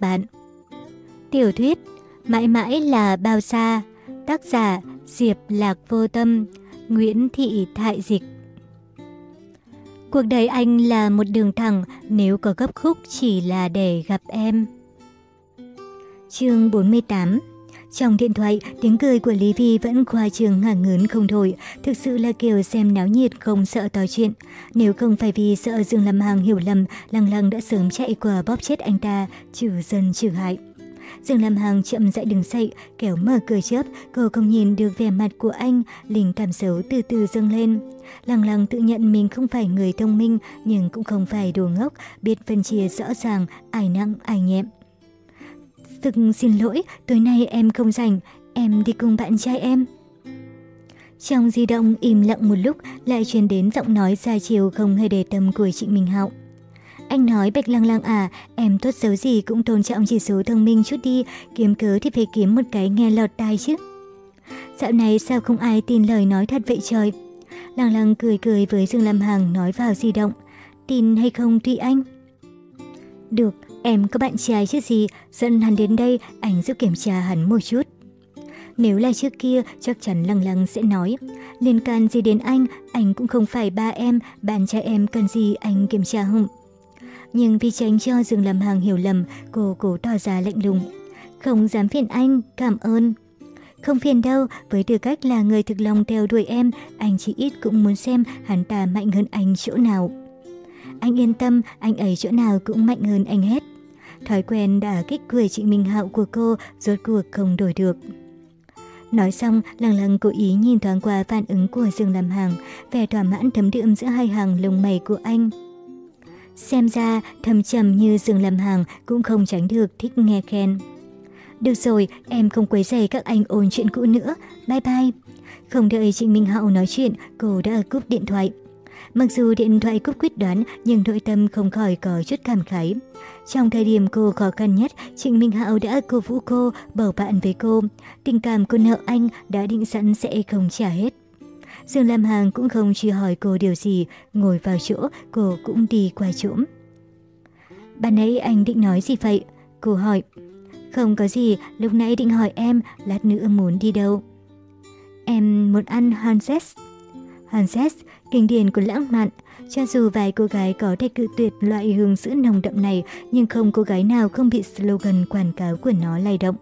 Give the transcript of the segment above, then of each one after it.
các bạn. Tiểu thuyết Mãi mãi là bao xa, Tác giả Diệp Lạc Vô Tâm, Nguyễn Thị Thại Dịch Cuộc đời anh là một đường thẳng, nếu có gấp khúc chỉ là để gặp em. Chương 48 trong điện thoại, tiếng cười của Lý Vi vẫn khoa trường ngả ngớn không thôi, thực sự là kiểu xem náo nhiệt không sợ to chuyện. Nếu không phải vì sợ Dương Lâm Hàng hiểu lầm, Lăng Lăng đã sớm chạy qua bóp chết anh ta, trừ dân trừ hại. Dương Lam Hằng chậm rãi đứng dậy, kéo mở cửa chớp, cô không nhìn được vẻ mặt của anh, linh cảm xấu từ từ dâng lên. Lăng lăng tự nhận mình không phải người thông minh, nhưng cũng không phải đồ ngốc, biết phân chia rõ ràng, ai nặng, ai nhẹm. Thực xin lỗi, tối nay em không rảnh, em đi cùng bạn trai em. Trong di động im lặng một lúc lại truyền đến giọng nói xa chiều không hề để tâm của chị Minh Hậu. Anh nói Bạch Lăng Lăng à, em tốt xấu gì cũng tôn trọng chỉ số thông minh chút đi, kiếm cớ thì phải kiếm một cái nghe lọt tai chứ. Dạo này sao không ai tin lời nói thật vậy trời? Lăng Lăng cười cười với Dương Lam Hằng nói vào di động. Tin hay không tùy anh. Được, em có bạn trai chứ gì, dẫn hắn đến đây, anh giúp kiểm tra hắn một chút. Nếu là trước kia, chắc chắn Lăng Lăng sẽ nói. Liên can gì đến anh, anh cũng không phải ba em, bạn trai em cần gì anh kiểm tra không? nhưng vì tránh cho Dương Lâm Hàng hiểu lầm, cô cố tỏ ra lạnh lùng. Không dám phiền anh, cảm ơn. Không phiền đâu, với tư cách là người thực lòng theo đuổi em, anh chỉ ít cũng muốn xem hắn ta mạnh hơn anh chỗ nào. Anh yên tâm, anh ấy chỗ nào cũng mạnh hơn anh hết. Thói quen đã kích cười chị Minh Hạo của cô rốt cuộc không đổi được. Nói xong, lăng lăng cố ý nhìn thoáng qua phản ứng của Dương Lam Hằng, vẻ thỏa mãn thấm đượm giữa hai hàng lông mày của anh. Xem ra thầm trầm như Dương Lâm Hằng cũng không tránh được thích nghe khen. Được rồi, em không quấy rầy các anh ôn chuyện cũ nữa. Bye bye. Không đợi Trịnh Minh Hậu nói chuyện, cô đã cúp điện thoại. Mặc dù điện thoại cúp quyết đoán, nhưng nội tâm không khỏi có chút cảm khái. Trong thời điểm cô khó khăn nhất, Trịnh Minh Hạo đã cổ vũ cô, bầu bạn với cô. Tình cảm cô nợ anh đã định sẵn sẽ không trả hết. Dương Lam Hàng cũng không truy hỏi cô điều gì, ngồi vào chỗ, cô cũng đi qua chỗ. Bạn nãy anh định nói gì vậy? Cô hỏi. Không có gì, lúc nãy định hỏi em, lát nữa muốn đi đâu. Em muốn ăn Hanses. Hanses, kinh điển của lãng mạn. Cho dù vài cô gái có thể cự tuyệt loại hương sữa nồng đậm này, nhưng không cô gái nào không bị slogan quảng cáo của nó lay động.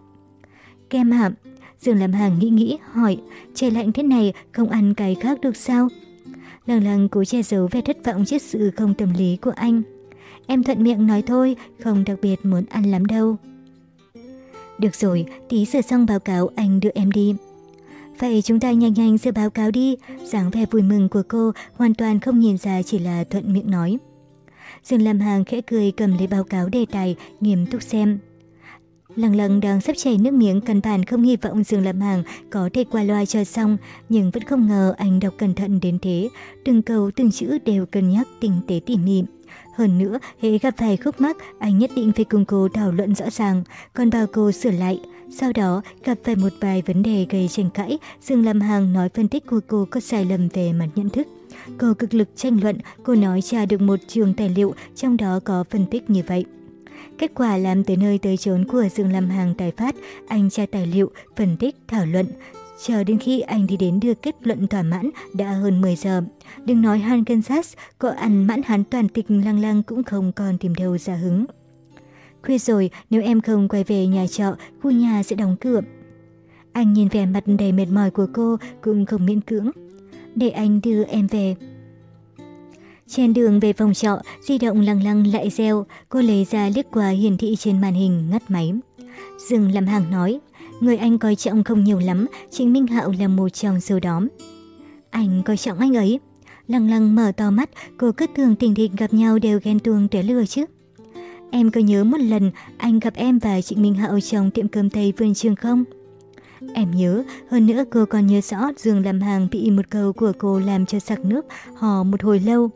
Kem hạm, Dương làm Hàng nghĩ nghĩ, hỏi, trời lạnh thế này, không ăn cái khác được sao? Lăng lăng cố che giấu vẻ thất vọng trước sự không tâm lý của anh. Em thuận miệng nói thôi, không đặc biệt muốn ăn lắm đâu. Được rồi, tí sửa xong báo cáo anh đưa em đi. Vậy chúng ta nhanh nhanh sẽ báo cáo đi, dáng vẻ vui mừng của cô hoàn toàn không nhìn ra chỉ là thuận miệng nói. Dương Lam Hàng khẽ cười cầm lấy báo cáo đề tài, nghiêm túc xem. Lăng lăng đang sắp chảy nước miếng căn bản không hy vọng Dương Lam Hàng có thể qua loa cho xong, nhưng vẫn không ngờ anh đọc cẩn thận đến thế. Từng câu từng chữ đều cân nhắc tinh tế tỉ mỉ. Hơn nữa, hễ gặp phải khúc mắc, anh nhất định phải cùng cô thảo luận rõ ràng, còn bảo cô sửa lại. Sau đó, gặp phải một vài vấn đề gây tranh cãi, Dương Lâm Hàng nói phân tích của cô có sai lầm về mặt nhận thức. Cô cực lực tranh luận, cô nói tra được một trường tài liệu, trong đó có phân tích như vậy. Kết quả làm tới nơi tới chốn của Dương Lâm Hàng tài phát, anh tra tài liệu, phân tích, thảo luận. Chờ đến khi anh đi đến đưa kết luận thỏa mãn đã hơn 10 giờ. Đừng nói Han Kansas, có ăn mãn hắn toàn tịch lăng lăng cũng không còn tìm đâu ra hứng. Khuya rồi, nếu em không quay về nhà trọ, khu nhà sẽ đóng cửa. Anh nhìn vẻ mặt đầy mệt mỏi của cô cũng không miễn cưỡng. Để anh đưa em về. Trên đường về phòng trọ, di động lăng lăng lại reo, cô lấy ra liếc qua hiển thị trên màn hình ngắt máy. dừng làm hàng nói, người anh coi trọng không nhiều lắm, Trịnh Minh Hạo là một trong số đó. Anh coi trọng anh ấy. Lăng lăng mở to mắt, cô cứ thường tình thịch gặp nhau đều ghen tuông trẻ lừa chứ. Em có nhớ một lần anh gặp em và Trịnh Minh Hậu trong tiệm cơm Tây Vườn Trường không? Em nhớ, hơn nữa cô còn nhớ rõ Dương làm hàng bị một câu của cô làm cho sặc nước, hò một hồi lâu.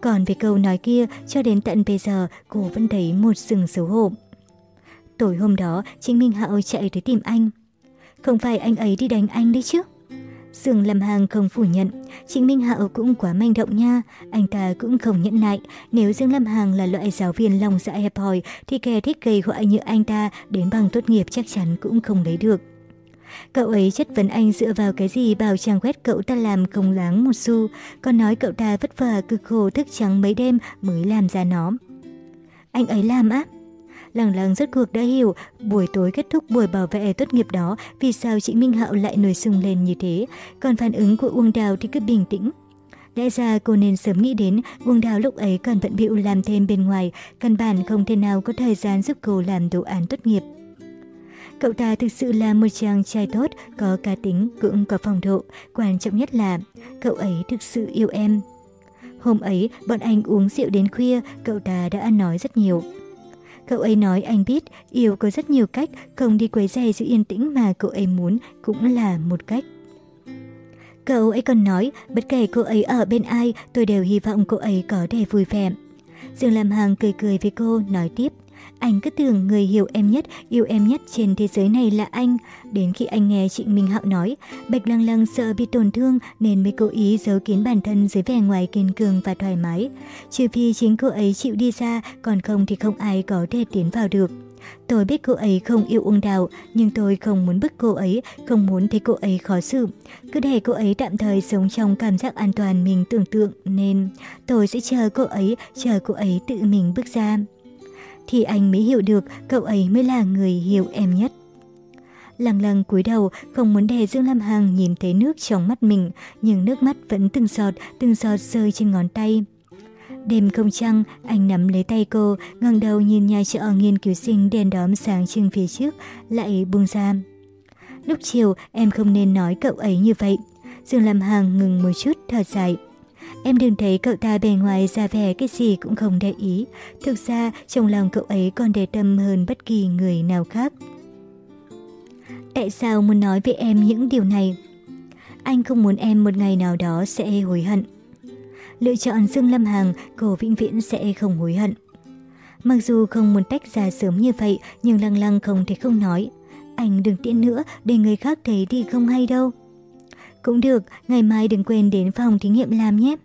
Còn về câu nói kia, cho đến tận bây giờ cô vẫn thấy một sừng xấu hổ. Tối hôm đó, Trịnh Minh Hậu chạy tới tìm anh. Không phải anh ấy đi đánh anh đấy chứ? Dương Lâm Hàng không phủ nhận, Trịnh Minh Hạo cũng quá manh động nha, anh ta cũng không nhẫn nại. Nếu Dương Lâm Hàng là loại giáo viên lòng dạ hẹp hòi, thì kẻ thích gây họa như anh ta đến bằng tốt nghiệp chắc chắn cũng không lấy được. Cậu ấy chất vấn anh dựa vào cái gì bảo trang web cậu ta làm không láng một xu, còn nói cậu ta vất vả cực khổ thức trắng mấy đêm mới làm ra nó. Anh ấy làm á? Lăng lăng rất cuộc đã hiểu, buổi tối kết thúc buổi bảo vệ tốt nghiệp đó, vì sao chị Minh Hạo lại nổi sung lên như thế, còn phản ứng của Uông Đào thì cứ bình tĩnh. Lẽ ra cô nên sớm nghĩ đến Uông Đào lúc ấy còn bận bịu làm thêm bên ngoài, căn bản không thể nào có thời gian giúp cô làm đồ án tốt nghiệp. Cậu ta thực sự là một chàng trai tốt, có cá tính, cũng có phong độ. Quan trọng nhất là cậu ấy thực sự yêu em. Hôm ấy, bọn anh uống rượu đến khuya, cậu ta đã ăn nói rất nhiều. Cậu ấy nói anh biết yêu có rất nhiều cách, không đi quấy rầy sự yên tĩnh mà cậu ấy muốn cũng là một cách. Cậu ấy còn nói, bất kể cô ấy ở bên ai, tôi đều hy vọng cô ấy có thể vui vẻ. Dương Lam Hằng cười cười với cô, nói tiếp. Anh cứ tưởng người hiểu em nhất, yêu em nhất trên thế giới này là anh. Đến khi anh nghe Trịnh Minh Hạo nói, Bạch Lăng Lăng sợ bị tổn thương nên mới cố ý giấu kín bản thân dưới vẻ ngoài kiên cường và thoải mái. Trừ phi chính cô ấy chịu đi ra, còn không thì không ai có thể tiến vào được. Tôi biết cô ấy không yêu Uông Đào, nhưng tôi không muốn bức cô ấy, không muốn thấy cô ấy khó xử. Cứ để cô ấy tạm thời sống trong cảm giác an toàn mình tưởng tượng, nên tôi sẽ chờ cô ấy, chờ cô ấy tự mình bước ra thì anh mới hiểu được cậu ấy mới là người hiểu em nhất. Lăng lăng cúi đầu, không muốn để Dương Lam Hằng nhìn thấy nước trong mắt mình, nhưng nước mắt vẫn từng giọt, từng giọt rơi trên ngón tay. Đêm không trăng, anh nắm lấy tay cô, ngẩng đầu nhìn nhà trọ nghiên cứu sinh đèn đóm sáng trưng phía trước, lại buông ra. Lúc chiều, em không nên nói cậu ấy như vậy. Dương Lam Hằng ngừng một chút, thở dài. Em đừng thấy cậu ta bề ngoài ra vẻ cái gì cũng không để ý. Thực ra, trong lòng cậu ấy còn để tâm hơn bất kỳ người nào khác. Tại sao muốn nói với em những điều này? Anh không muốn em một ngày nào đó sẽ hối hận. Lựa chọn Dương Lâm Hằng, cô vĩnh viễn sẽ không hối hận. Mặc dù không muốn tách ra sớm như vậy, nhưng lăng lăng không thể không nói. Anh đừng tiễn nữa, để người khác thấy thì không hay đâu. Cũng được, ngày mai đừng quên đến phòng thí nghiệm làm nhé.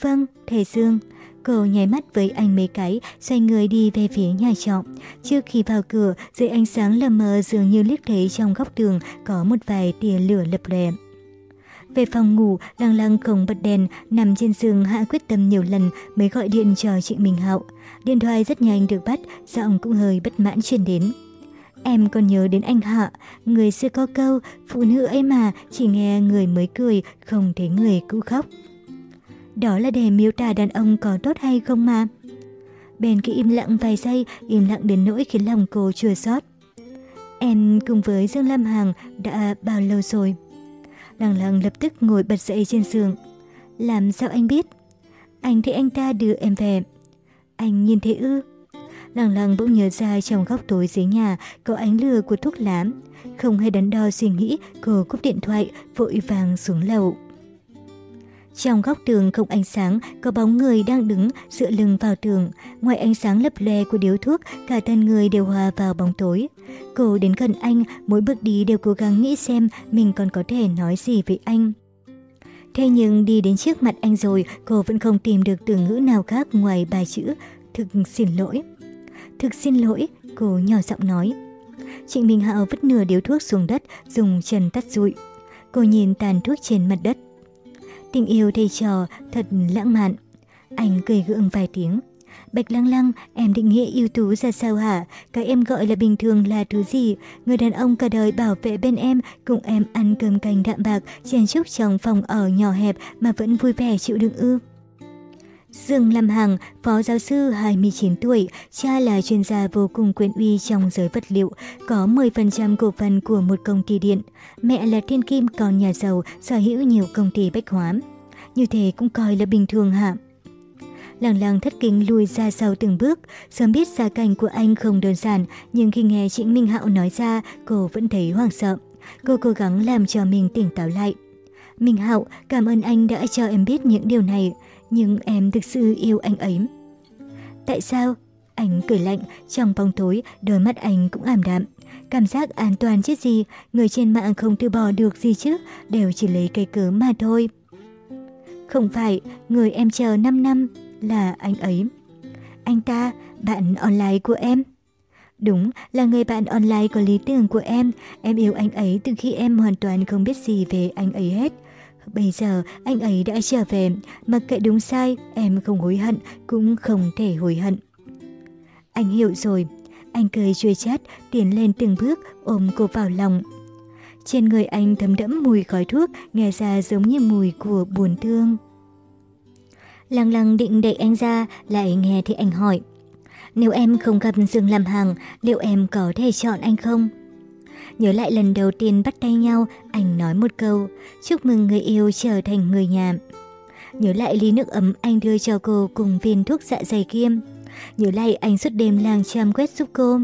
Vâng, thầy Dương. Cô nháy mắt với anh mấy cái, xoay người đi về phía nhà trọ. Trước khi vào cửa, dưới ánh sáng lờ mờ dường như liếc thấy trong góc tường có một vài tia lửa lập lè. Về phòng ngủ, lăng lăng không bật đèn, nằm trên giường hạ quyết tâm nhiều lần mới gọi điện cho Trịnh Minh Hạo. Điện thoại rất nhanh được bắt, giọng cũng hơi bất mãn truyền đến. Em còn nhớ đến anh Hạ, người xưa có câu, phụ nữ ấy mà, chỉ nghe người mới cười, không thấy người cũ khóc. Đó là để miêu tả đàn ông có tốt hay không mà. Bên kia im lặng vài giây, im lặng đến nỗi khiến lòng cô chua xót. Em cùng với Dương Lam Hằng đã bao lâu rồi? Lăng lăng lập tức ngồi bật dậy trên giường. Làm sao anh biết? Anh thấy anh ta đưa em về. Anh nhìn thấy ư? Lăng lăng bỗng nhớ ra trong góc tối dưới nhà có ánh lửa của thuốc lá. Không hay đắn đo suy nghĩ, cô cúp điện thoại, vội vàng xuống lầu. Trong góc tường không ánh sáng, có bóng người đang đứng dựa lưng vào tường. Ngoài ánh sáng lấp lè của điếu thuốc, cả thân người đều hòa vào bóng tối. Cô đến gần anh, mỗi bước đi đều cố gắng nghĩ xem mình còn có thể nói gì với anh. Thế nhưng đi đến trước mặt anh rồi, cô vẫn không tìm được từ ngữ nào khác ngoài bài chữ thực xin lỗi. Thực xin lỗi, cô nhỏ giọng nói. Trịnh Minh Hạo vứt nửa điếu thuốc xuống đất, dùng chân tắt rụi. Cô nhìn tàn thuốc trên mặt đất. Tình yêu thầy trò thật lãng mạn. Anh cười gượng vài tiếng. Bạch lăng lăng, em định nghĩa yêu tú ra sao hả? Cái em gọi là bình thường là thứ gì? Người đàn ông cả đời bảo vệ bên em, cùng em ăn cơm canh đạm bạc, chen chúc trong phòng ở nhỏ hẹp mà vẫn vui vẻ chịu đựng ư. Dương Lâm Hằng, phó giáo sư 29 tuổi, cha là chuyên gia vô cùng quyền uy trong giới vật liệu, có 10% cổ phần của một công ty điện. Mẹ là thiên kim còn nhà giàu, sở hữu nhiều công ty bách hóa. Như thế cũng coi là bình thường hả? Lăng lăng thất kính lùi ra sau từng bước, sớm biết gia cảnh của anh không đơn giản, nhưng khi nghe Trịnh Minh Hạo nói ra, cô vẫn thấy hoảng sợ. Cô cố gắng làm cho mình tỉnh táo lại. Minh Hạo, cảm ơn anh đã cho em biết những điều này nhưng em thực sự yêu anh ấy. Tại sao? Anh cười lạnh, trong bóng tối, đôi mắt anh cũng ảm đạm. Cảm giác an toàn chứ gì, người trên mạng không từ bỏ được gì chứ, đều chỉ lấy cây cớ mà thôi. Không phải, người em chờ 5 năm là anh ấy. Anh ta, bạn online của em. Đúng, là người bạn online có lý tưởng của em. Em yêu anh ấy từ khi em hoàn toàn không biết gì về anh ấy hết. Bây giờ anh ấy đã trở về, mặc kệ đúng sai, em không hối hận, cũng không thể hối hận. Anh hiểu rồi. Anh cười chua chát, tiến lên từng bước, ôm cô vào lòng. Trên người anh thấm đẫm mùi khói thuốc, nghe ra giống như mùi của buồn thương. Lăng lăng định đẩy anh ra, lại nghe thì anh hỏi. Nếu em không gặp Dương làm hàng, liệu em có thể chọn anh không? Nhớ lại lần đầu tiên bắt tay nhau, anh nói một câu, chúc mừng người yêu trở thành người nhà. Nhớ lại ly nước ấm anh đưa cho cô cùng viên thuốc dạ dày kiêm. Nhớ lại anh suốt đêm lang chăm quét giúp cô.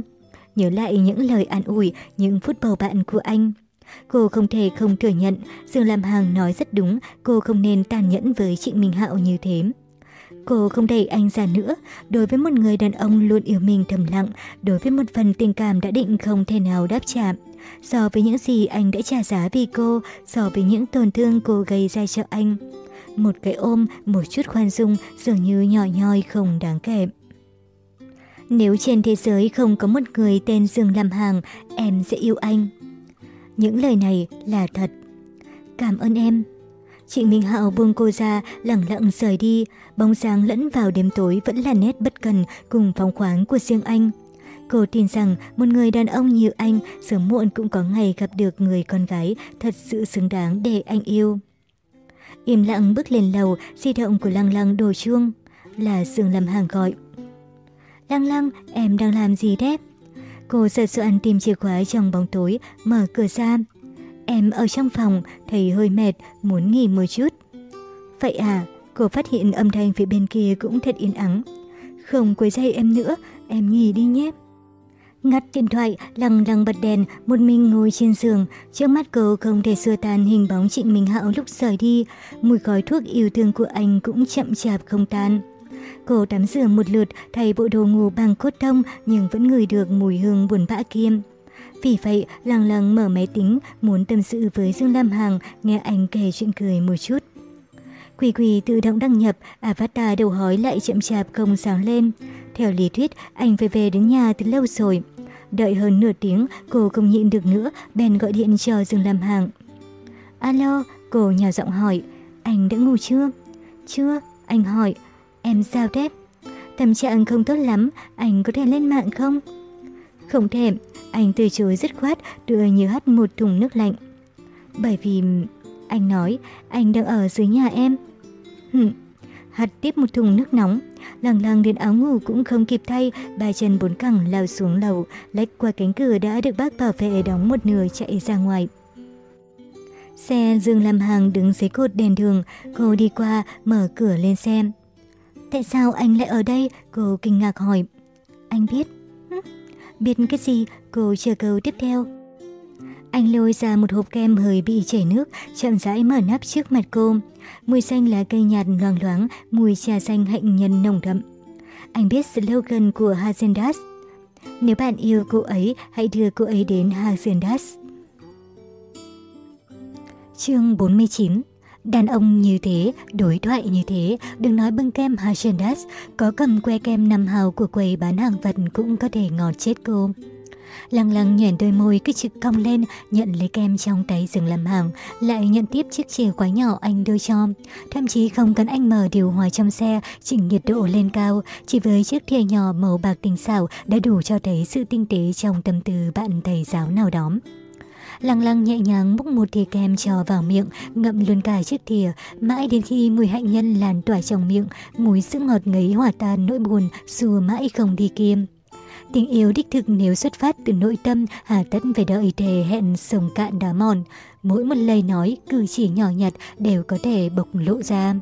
Nhớ lại những lời an ủi, những phút bầu bạn của anh. Cô không thể không thừa nhận, Dương Lam hàng nói rất đúng, cô không nên tàn nhẫn với Trịnh Minh Hạo như thế. Cô không đẩy anh ra nữa, đối với một người đàn ông luôn yêu mình thầm lặng, đối với một phần tình cảm đã định không thể nào đáp trả. So với những gì anh đã trả giá vì cô, so với những tổn thương cô gây ra cho anh. Một cái ôm, một chút khoan dung dường như nhỏ nhoi không đáng kể. Nếu trên thế giới không có một người tên Dương Lam Hàng, em sẽ yêu anh. Những lời này là thật. Cảm ơn em. Chị Minh Hạo buông cô ra, lặng lặng rời đi, bóng dáng lẫn vào đêm tối vẫn là nét bất cần cùng phóng khoáng của riêng anh. Cô tin rằng một người đàn ông như anh sớm muộn cũng có ngày gặp được người con gái thật sự xứng đáng để anh yêu. Im lặng bước lên lầu, di động của Lăng Lăng đổ chuông. Là Dương Lâm Hàng gọi. Lăng Lăng, em đang làm gì thế? Cô sợ soạn tìm chìa khóa trong bóng tối, mở cửa ra. Em ở trong phòng, thấy hơi mệt, muốn nghỉ một chút. Vậy à, cô phát hiện âm thanh phía bên kia cũng thật yên ắng. Không quấy rầy em nữa, em nghỉ đi nhé. Ngắt điện thoại, lằng lằng bật đèn, một mình ngồi trên giường. Trước mắt cô không thể xua tan hình bóng Trịnh Minh Hạo lúc rời đi. Mùi gói thuốc yêu thương của anh cũng chậm chạp không tan. Cô tắm rửa một lượt, thay bộ đồ ngủ bằng cốt thông nhưng vẫn ngửi được mùi hương buồn bã kiêm. Vì vậy, lằng lằng mở máy tính, muốn tâm sự với Dương Lam Hằng, nghe anh kể chuyện cười một chút. Quỳ quỳ tự động đăng nhập, avatar đầu hói lại chậm chạp không sáng lên. Theo lý thuyết, anh phải về đến nhà từ lâu rồi. Đợi hơn nửa tiếng, cô không nhịn được nữa, bèn gọi điện cho Dương Lam Hạng. Alo, cô nhỏ giọng hỏi, anh đã ngủ chưa? Chưa, anh hỏi, em sao thế? Tâm trạng không tốt lắm, anh có thể lên mạng không? Không thèm, anh từ chối dứt khoát đưa như hắt một thùng nước lạnh. Bởi vì... Anh nói, anh đang ở dưới nhà em. Hừm, hắt tiếp một thùng nước nóng. Lằng lằng đến áo ngủ cũng không kịp thay, ba chân bốn cẳng lao xuống lầu, lách qua cánh cửa đã được bác bảo vệ đóng một nửa chạy ra ngoài. Xe dương làm hàng đứng dưới cột đèn đường, cô đi qua, mở cửa lên xem. Tại sao anh lại ở đây? Cô kinh ngạc hỏi. Anh biết. Biết cái gì? Cô chờ câu tiếp theo. Anh lôi ra một hộp kem hơi bị chảy nước, chậm rãi mở nắp trước mặt cô. Mùi xanh lá cây nhạt loang loáng, mùi trà xanh hạnh nhân nồng đậm. Anh biết slogan của Hazendas. Nếu bạn yêu cô ấy, hãy đưa cô ấy đến Hazendas. Chương 49 Đàn ông như thế, đối thoại như thế, đừng nói bưng kem Hazendas, có cầm que kem năm hào của quầy bán hàng vật cũng có thể ngọt chết cô. Lăng lăng nhuyễn đôi môi cứ trực cong lên, nhận lấy kem trong tay dừng làm hàng, lại nhận tiếp chiếc chìa khóa nhỏ anh đưa cho. Thậm chí không cần anh mở điều hòa trong xe, chỉnh nhiệt độ lên cao, chỉ với chiếc thìa nhỏ màu bạc tinh xảo đã đủ cho thấy sự tinh tế trong tâm tư bạn thầy giáo nào đó. Lăng lăng nhẹ nhàng múc một thìa kem cho vào miệng, ngậm luôn cả chiếc thìa, mãi đến khi mùi hạnh nhân lan tỏa trong miệng, mùi sữa ngọt ngấy hòa tan nỗi buồn, xua mãi không đi kiêm. Tình yêu đích thực nếu xuất phát từ nội tâm, hà tất phải đợi thề hẹn sông cạn đá mòn. Mỗi một lời nói, cử chỉ nhỏ nhặt đều có thể bộc lộ ra.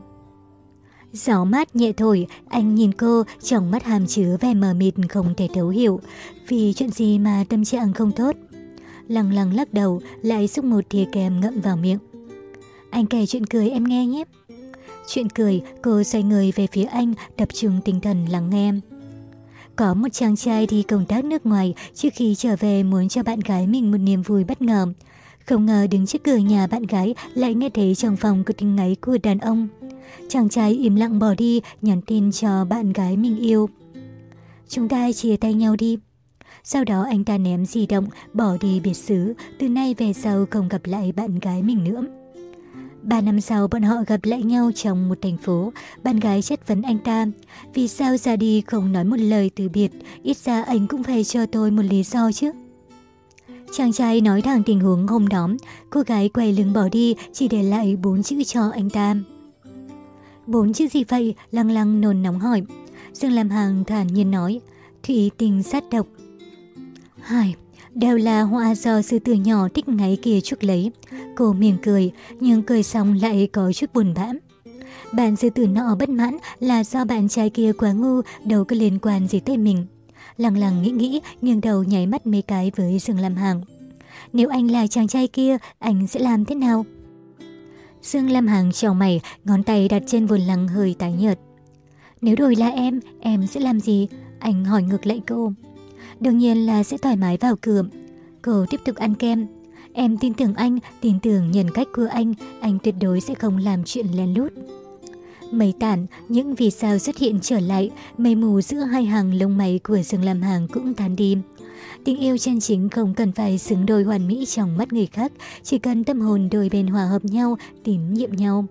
Gió mát nhẹ thổi, anh nhìn cô, trong mắt hàm chứa vẻ mờ mịt không thể thấu hiểu. Vì chuyện gì mà tâm trạng không tốt? Lăng lăng lắc đầu, lại xúc một thìa kem ngậm vào miệng. Anh kể chuyện cười em nghe nhé. Chuyện cười, cô xoay người về phía anh, tập trung tinh thần lắng nghe. Có một chàng trai đi công tác nước ngoài trước khi trở về muốn cho bạn gái mình một niềm vui bất ngờ. Không ngờ đứng trước cửa nhà bạn gái lại nghe thấy trong phòng có tiếng ngáy của đàn ông. Chàng trai im lặng bỏ đi, nhắn tin cho bạn gái mình yêu. Chúng ta chia tay nhau đi. Sau đó anh ta ném di động, bỏ đi biệt xứ, từ nay về sau không gặp lại bạn gái mình nữa. Ba năm sau bọn họ gặp lại nhau trong một thành phố, bạn gái chất vấn anh ta. Vì sao ra đi không nói một lời từ biệt, ít ra anh cũng phải cho tôi một lý do chứ. Chàng trai nói thẳng tình huống hôm đó, cô gái quay lưng bỏ đi chỉ để lại bốn chữ cho anh ta. Bốn chữ gì vậy? Lăng lăng nôn nóng hỏi. Dương Lam Hàng thản nhiên nói, thủy tình sát độc. Hai, đều là hoa do sư tử nhỏ thích ngáy kia chuốc lấy. Cô mỉm cười, nhưng cười xong lại có chút buồn bã. Bạn sư tử nọ bất mãn là do bạn trai kia quá ngu, đâu có liên quan gì tới mình. lặng lặng nghĩ nghĩ, nghiêng đầu nháy mắt mấy cái với Dương Lam Hàng. Nếu anh là chàng trai kia, anh sẽ làm thế nào? Dương Lam Hàng trào mày, ngón tay đặt trên vườn lăng hơi tái nhợt. Nếu đổi là em, em sẽ làm gì? Anh hỏi ngược lại cô. Đương nhiên là sẽ thoải mái vào cửa. Cô tiếp tục ăn kem. Em tin tưởng anh, tin tưởng nhân cách của anh, anh tuyệt đối sẽ không làm chuyện lén lút. Mây tản, những vì sao xuất hiện trở lại, mây mù giữa hai hàng lông mày của Dương Lam Hàng cũng tan đi. Tình yêu chân chính không cần phải xứng đôi hoàn mỹ trong mắt người khác, chỉ cần tâm hồn đôi bên hòa hợp nhau, tín nhiệm nhau.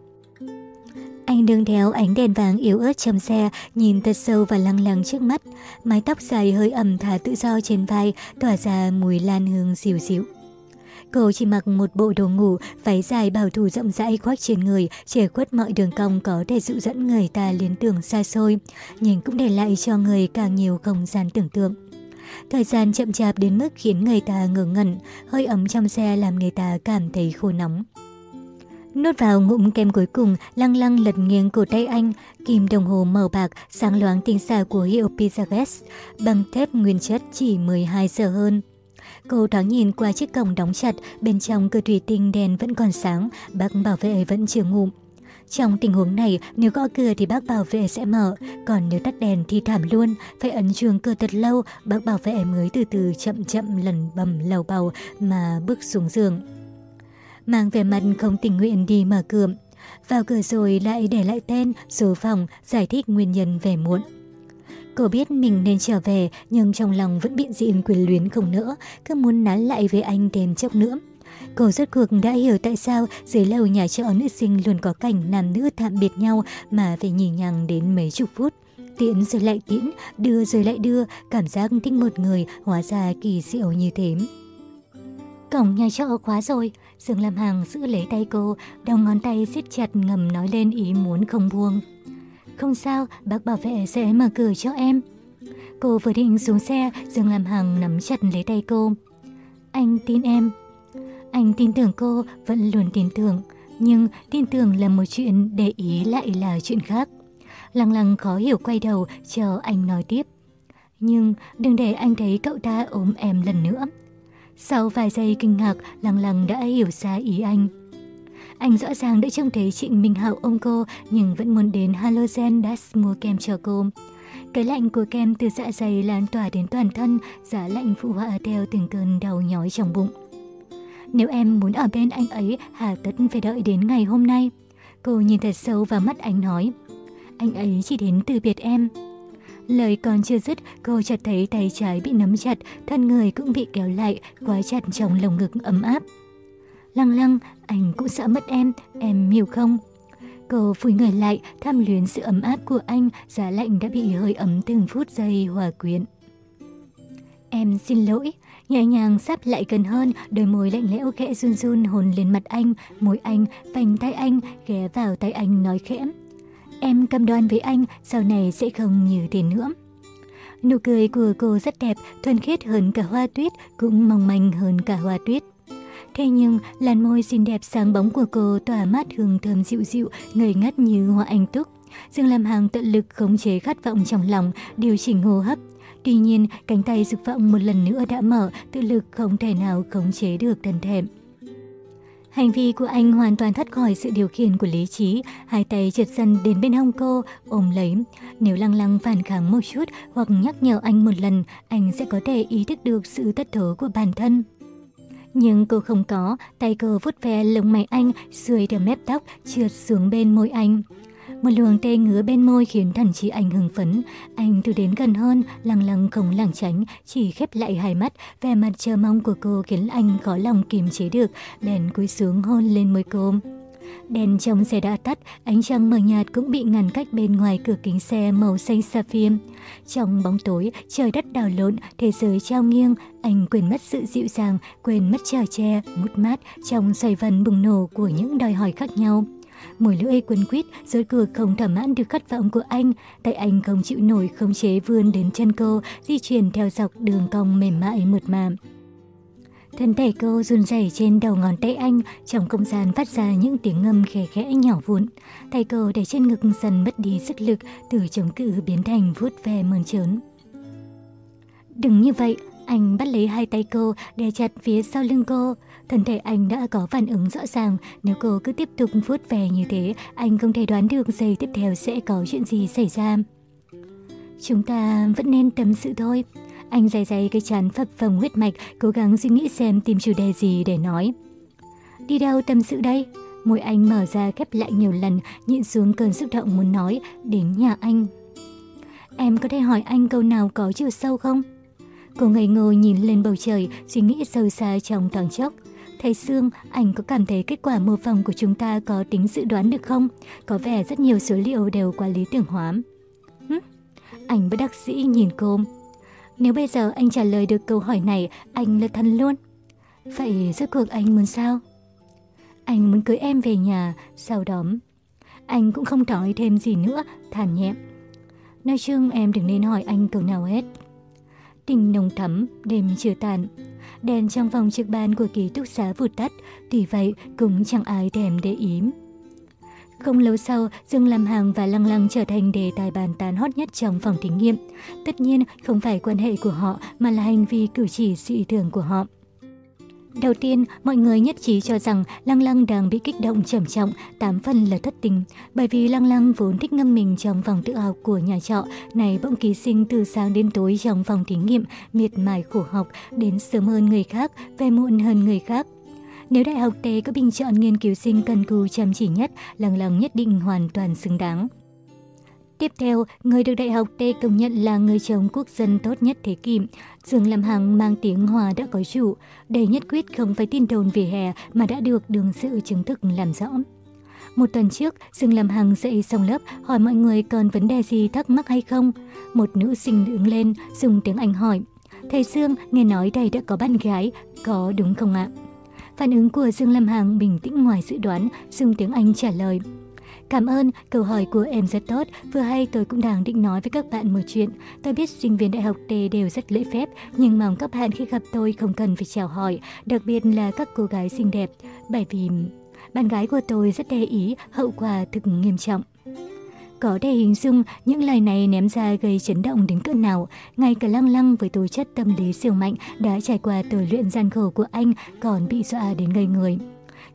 Anh đương theo ánh đèn vàng yếu ớt trong xe, nhìn thật sâu và lăng lăng trước mắt. Mái tóc dài hơi ẩm thả tự do trên vai, tỏa ra mùi lan hương dịu dịu. Cô chỉ mặc một bộ đồ ngủ, váy dài bảo thủ rộng rãi khoác trên người, che khuất mọi đường cong có thể dụ dẫn người ta liên tưởng xa xôi, nhưng cũng để lại cho người càng nhiều không gian tưởng tượng. Thời gian chậm chạp đến mức khiến người ta ngờ ngẩn, hơi ấm trong xe làm người ta cảm thấy khô nóng. Nuốt vào ngụm kem cuối cùng, lăng lăng lật nghiêng cổ tay anh, kim đồng hồ màu bạc sáng loáng tinh xảo của hiệu Pizzagate, bằng thép nguyên chất chỉ 12 giờ hơn. Cô thoáng nhìn qua chiếc cổng đóng chặt, bên trong cửa thủy tinh đèn vẫn còn sáng, bác bảo vệ vẫn chưa ngủ. Trong tình huống này, nếu gõ cửa thì bác bảo vệ sẽ mở, còn nếu tắt đèn thì thảm luôn, phải ấn chuông cửa thật lâu, bác bảo vệ mới từ từ chậm chậm lần bầm lầu bầu mà bước xuống giường. Mang vẻ mặt không tình nguyện đi mở cửa. Vào cửa rồi lại để lại tên, số phòng, giải thích nguyên nhân về muộn. Cô biết mình nên trở về, nhưng trong lòng vẫn biện diện quyền luyến không nữa, cứ muốn nán lại với anh thêm chốc nữa. Cô rốt cuộc đã hiểu tại sao dưới lầu nhà trọ nữ sinh luôn có cảnh nam nữ tạm biệt nhau mà phải nhì nhằng đến mấy chục phút. Tiễn rồi lại tiễn, đưa rồi lại đưa, cảm giác thích một người hóa ra kỳ diệu như thế. Cổng nhà trọ khóa rồi, Dương Lam Hằng giữ lấy tay cô, đầu ngón tay siết chặt ngầm nói lên ý muốn không buông. Không sao, bác bảo vệ sẽ mở cửa cho em. Cô vừa định xuống xe, Dương Lam Hằng nắm chặt lấy tay cô. Anh tin em. Anh tin tưởng cô, vẫn luôn tin tưởng. Nhưng tin tưởng là một chuyện, để ý lại là chuyện khác. Lăng lăng khó hiểu quay đầu, chờ anh nói tiếp. Nhưng đừng để anh thấy cậu ta ôm em lần nữa. Sau vài giây kinh ngạc, lăng lăng đã hiểu ra ý anh. Anh rõ ràng đã trông thấy Trịnh Minh Hạo ôm cô, nhưng vẫn muốn đến Halogen Dash mua kem cho cô. Cái lạnh của kem từ dạ dày lan tỏa đến toàn thân, giá lạnh phụ họa theo từng cơn đau nhói trong bụng. Nếu em muốn ở bên anh ấy, hà tất phải đợi đến ngày hôm nay. Cô nhìn thật sâu vào mắt anh nói. Anh ấy chỉ đến từ biệt em. Lời còn chưa dứt, cô chợt thấy tay trái bị nắm chặt, thân người cũng bị kéo lại, quá chặt trong lồng ngực ấm áp. Lăng lăng, anh cũng sợ mất em, em hiểu không? Cô phủi người lại, tham luyến sự ấm áp của anh, giá lạnh đã bị hơi ấm từng phút giây hòa quyện. Em xin lỗi, nhẹ nhàng sắp lại gần hơn, đôi môi lạnh lẽo khẽ run run hồn lên mặt anh, môi anh, vành tay anh, ghé vào tay anh nói khẽ. Em cam đoan với anh, sau này sẽ không như thế nữa. Nụ cười của cô rất đẹp, thuần khiết hơn cả hoa tuyết, cũng mong manh hơn cả hoa tuyết. Thế nhưng, làn môi xinh đẹp sáng bóng của cô tỏa mát hương thơm dịu dịu, ngây ngất như hoa anh túc. Dương Lam Hằng tận lực khống chế khát vọng trong lòng, điều chỉnh hô hấp. Tuy nhiên, cánh tay dục vọng một lần nữa đã mở, tự lực không thể nào khống chế được thân thèm. Hành vi của anh hoàn toàn thoát khỏi sự điều khiển của lý trí, hai tay trượt dần đến bên hông cô, ôm lấy. Nếu lăng lăng phản kháng một chút hoặc nhắc nhở anh một lần, anh sẽ có thể ý thức được sự thất thố của bản thân. Nhưng cô không có, tay cô vút ve lông mày anh, xuôi theo mép tóc, trượt xuống bên môi anh. Một luồng tê ngứa bên môi khiến thần trí anh hưng phấn. Anh từ đến gần hơn, lăng lăng không lảng tránh, chỉ khép lại hai mắt. Vẻ mặt chờ mong của cô khiến anh khó lòng kiềm chế được, bèn cúi xuống hôn lên môi cô. Đèn trong xe đã tắt, ánh trăng mờ nhạt cũng bị ngăn cách bên ngoài cửa kính xe màu xanh sapphire. Trong bóng tối, trời đất đảo lộn, thế giới trao nghiêng, anh quên mất sự dịu dàng, quên mất trời che, mút mát trong xoay vần bùng nổ của những đòi hỏi khác nhau. Mùi lưỡi quấn quýt, rốt cuộc không thỏa mãn được khát vọng của anh. Tay anh không chịu nổi không chế vươn đến chân cô, di chuyển theo dọc đường cong mềm mại mượt mà. Thân thể cô run rẩy trên đầu ngón tay anh, trong không gian phát ra những tiếng ngâm khẽ khẽ nhỏ vụn. Tay cô để trên ngực dần mất đi sức lực, từ chống cự biến thành vuốt ve mơn trớn. Đừng như vậy, anh bắt lấy hai tay cô, đè chặt phía sau lưng cô. Thân thể anh đã có phản ứng rõ ràng, nếu cô cứ tiếp tục vuốt về như thế, anh không thể đoán được giây tiếp theo sẽ có chuyện gì xảy ra. Chúng ta vẫn nên tâm sự thôi. Anh dày dày cái chán phập phồng huyết mạch, cố gắng suy nghĩ xem tìm chủ đề gì để nói. Đi đâu tâm sự đây? Môi anh mở ra khép lại nhiều lần, nhịn xuống cơn xúc động muốn nói, đến nhà anh. Em có thể hỏi anh câu nào có chiều sâu không? Cô ngây ngô nhìn lên bầu trời, suy nghĩ sâu xa trong thoáng chốc. Thầy Sương, ảnh có cảm thấy kết quả mô phỏng của chúng ta có tính dự đoán được không? Có vẻ rất nhiều số liệu đều qua lý tưởng hóa. Hứ? Ảnh bất đắc sĩ nhìn cô. Nếu bây giờ anh trả lời được câu hỏi này, anh là thần luôn. Vậy rốt cuộc anh muốn sao? Anh muốn cưới em về nhà, sau đó... Anh cũng không nói thêm gì nữa, thản nhẹ. Nói chung em đừng nên hỏi anh câu nào hết. Tình nồng thắm, đêm chưa tàn. Đèn trong phòng trực ban của ký túc xá vụt tắt, tuy vậy cũng chẳng ai thèm để ý. Không lâu sau, Dương Lam hàng và Lăng Lăng trở thành đề tài bàn tán hot nhất trong phòng thí nghiệm. Tất nhiên, không phải quan hệ của họ mà là hành vi cử chỉ dị thường của họ. Đầu tiên, mọi người nhất trí cho rằng Lăng Lăng đang bị kích động trầm trọng, tám phần là thất tình. Bởi vì Lăng Lăng vốn thích ngâm mình trong phòng tự học của nhà trọ, này bỗng ký sinh từ sáng đến tối trong phòng thí nghiệm, miệt mài khổ học, đến sớm hơn người khác, về muộn hơn người khác. Nếu đại học T có bình chọn nghiên cứu sinh cần cù chăm chỉ nhất, Lăng Lăng nhất định hoàn toàn xứng đáng. Tiếp theo, người được Đại học T công nhận là người chồng quốc dân tốt nhất thế kỷ. Dương Lam Hằng mang tiếng hòa đã có chủ. đầy nhất quyết không phải tin đồn về hè mà đã được đường sự chứng thực làm rõ. Một tuần trước, Dương Lam Hằng dậy xong lớp hỏi mọi người còn vấn đề gì thắc mắc hay không. Một nữ sinh đứng lên, dùng tiếng Anh hỏi. Thầy Dương, nghe nói thầy đã có bạn gái, có đúng không ạ? Phản ứng của Dương Lam Hằng bình tĩnh ngoài dự đoán, dùng tiếng Anh trả lời. Cảm ơn, câu hỏi của em rất tốt. Vừa hay tôi cũng đang định nói với các bạn một chuyện. Tôi biết sinh viên đại học T đều rất lễ phép, nhưng mong các bạn khi gặp tôi không cần phải chào hỏi, đặc biệt là các cô gái xinh đẹp. Bởi vì bạn gái của tôi rất để ý, hậu quả thực nghiêm trọng. Có thể hình dung những lời này ném ra gây chấn động đến cỡ nào. Ngay cả lăng lăng với tố chất tâm lý siêu mạnh đã trải qua tôi luyện gian khổ của anh còn bị dọa đến ngây người.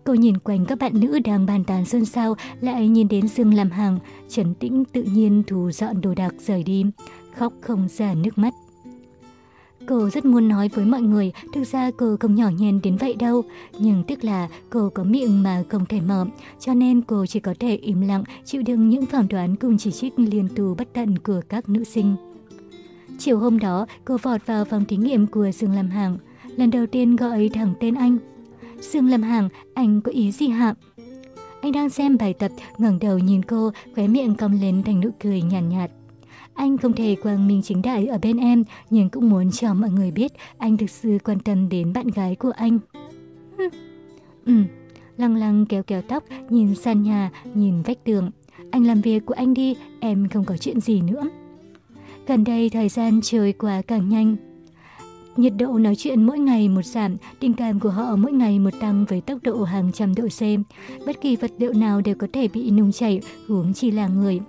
Cô nhìn quanh các bạn nữ đang bàn tán xôn xao, lại nhìn đến Dương làm hàng, trấn tĩnh tự nhiên thu dọn đồ đạc rời đi, khóc không ra nước mắt. Cô rất muốn nói với mọi người, thực ra cô không nhỏ nhen đến vậy đâu. Nhưng tiếc là cô có miệng mà không thể mở, cho nên cô chỉ có thể im lặng, chịu đựng những phỏng đoán cùng chỉ trích liên tù bất tận của các nữ sinh. Chiều hôm đó, cô vọt vào phòng thí nghiệm của Dương Lam Hàng. Lần đầu tiên gọi thẳng tên anh. Dương Lâm Hàng, anh có ý gì hả? Anh đang xem bài tập, ngẩng đầu nhìn cô, khóe miệng cong lên thành nụ cười nhàn nhạt, nhạt. Anh không thể quang minh chính đại ở bên em, nhưng cũng muốn cho mọi người biết anh thực sự quan tâm đến bạn gái của anh. ừ, lăng lăng kéo kéo tóc, nhìn sàn nhà, nhìn vách tường. Anh làm việc của anh đi, em không có chuyện gì nữa. Gần đây thời gian trôi qua càng nhanh, Nhiệt độ nói chuyện mỗi ngày một giảm, tình cảm của họ mỗi ngày một tăng với tốc độ hàng trăm độ C. Bất kỳ vật liệu nào đều có thể bị nung chảy, huống chi là người.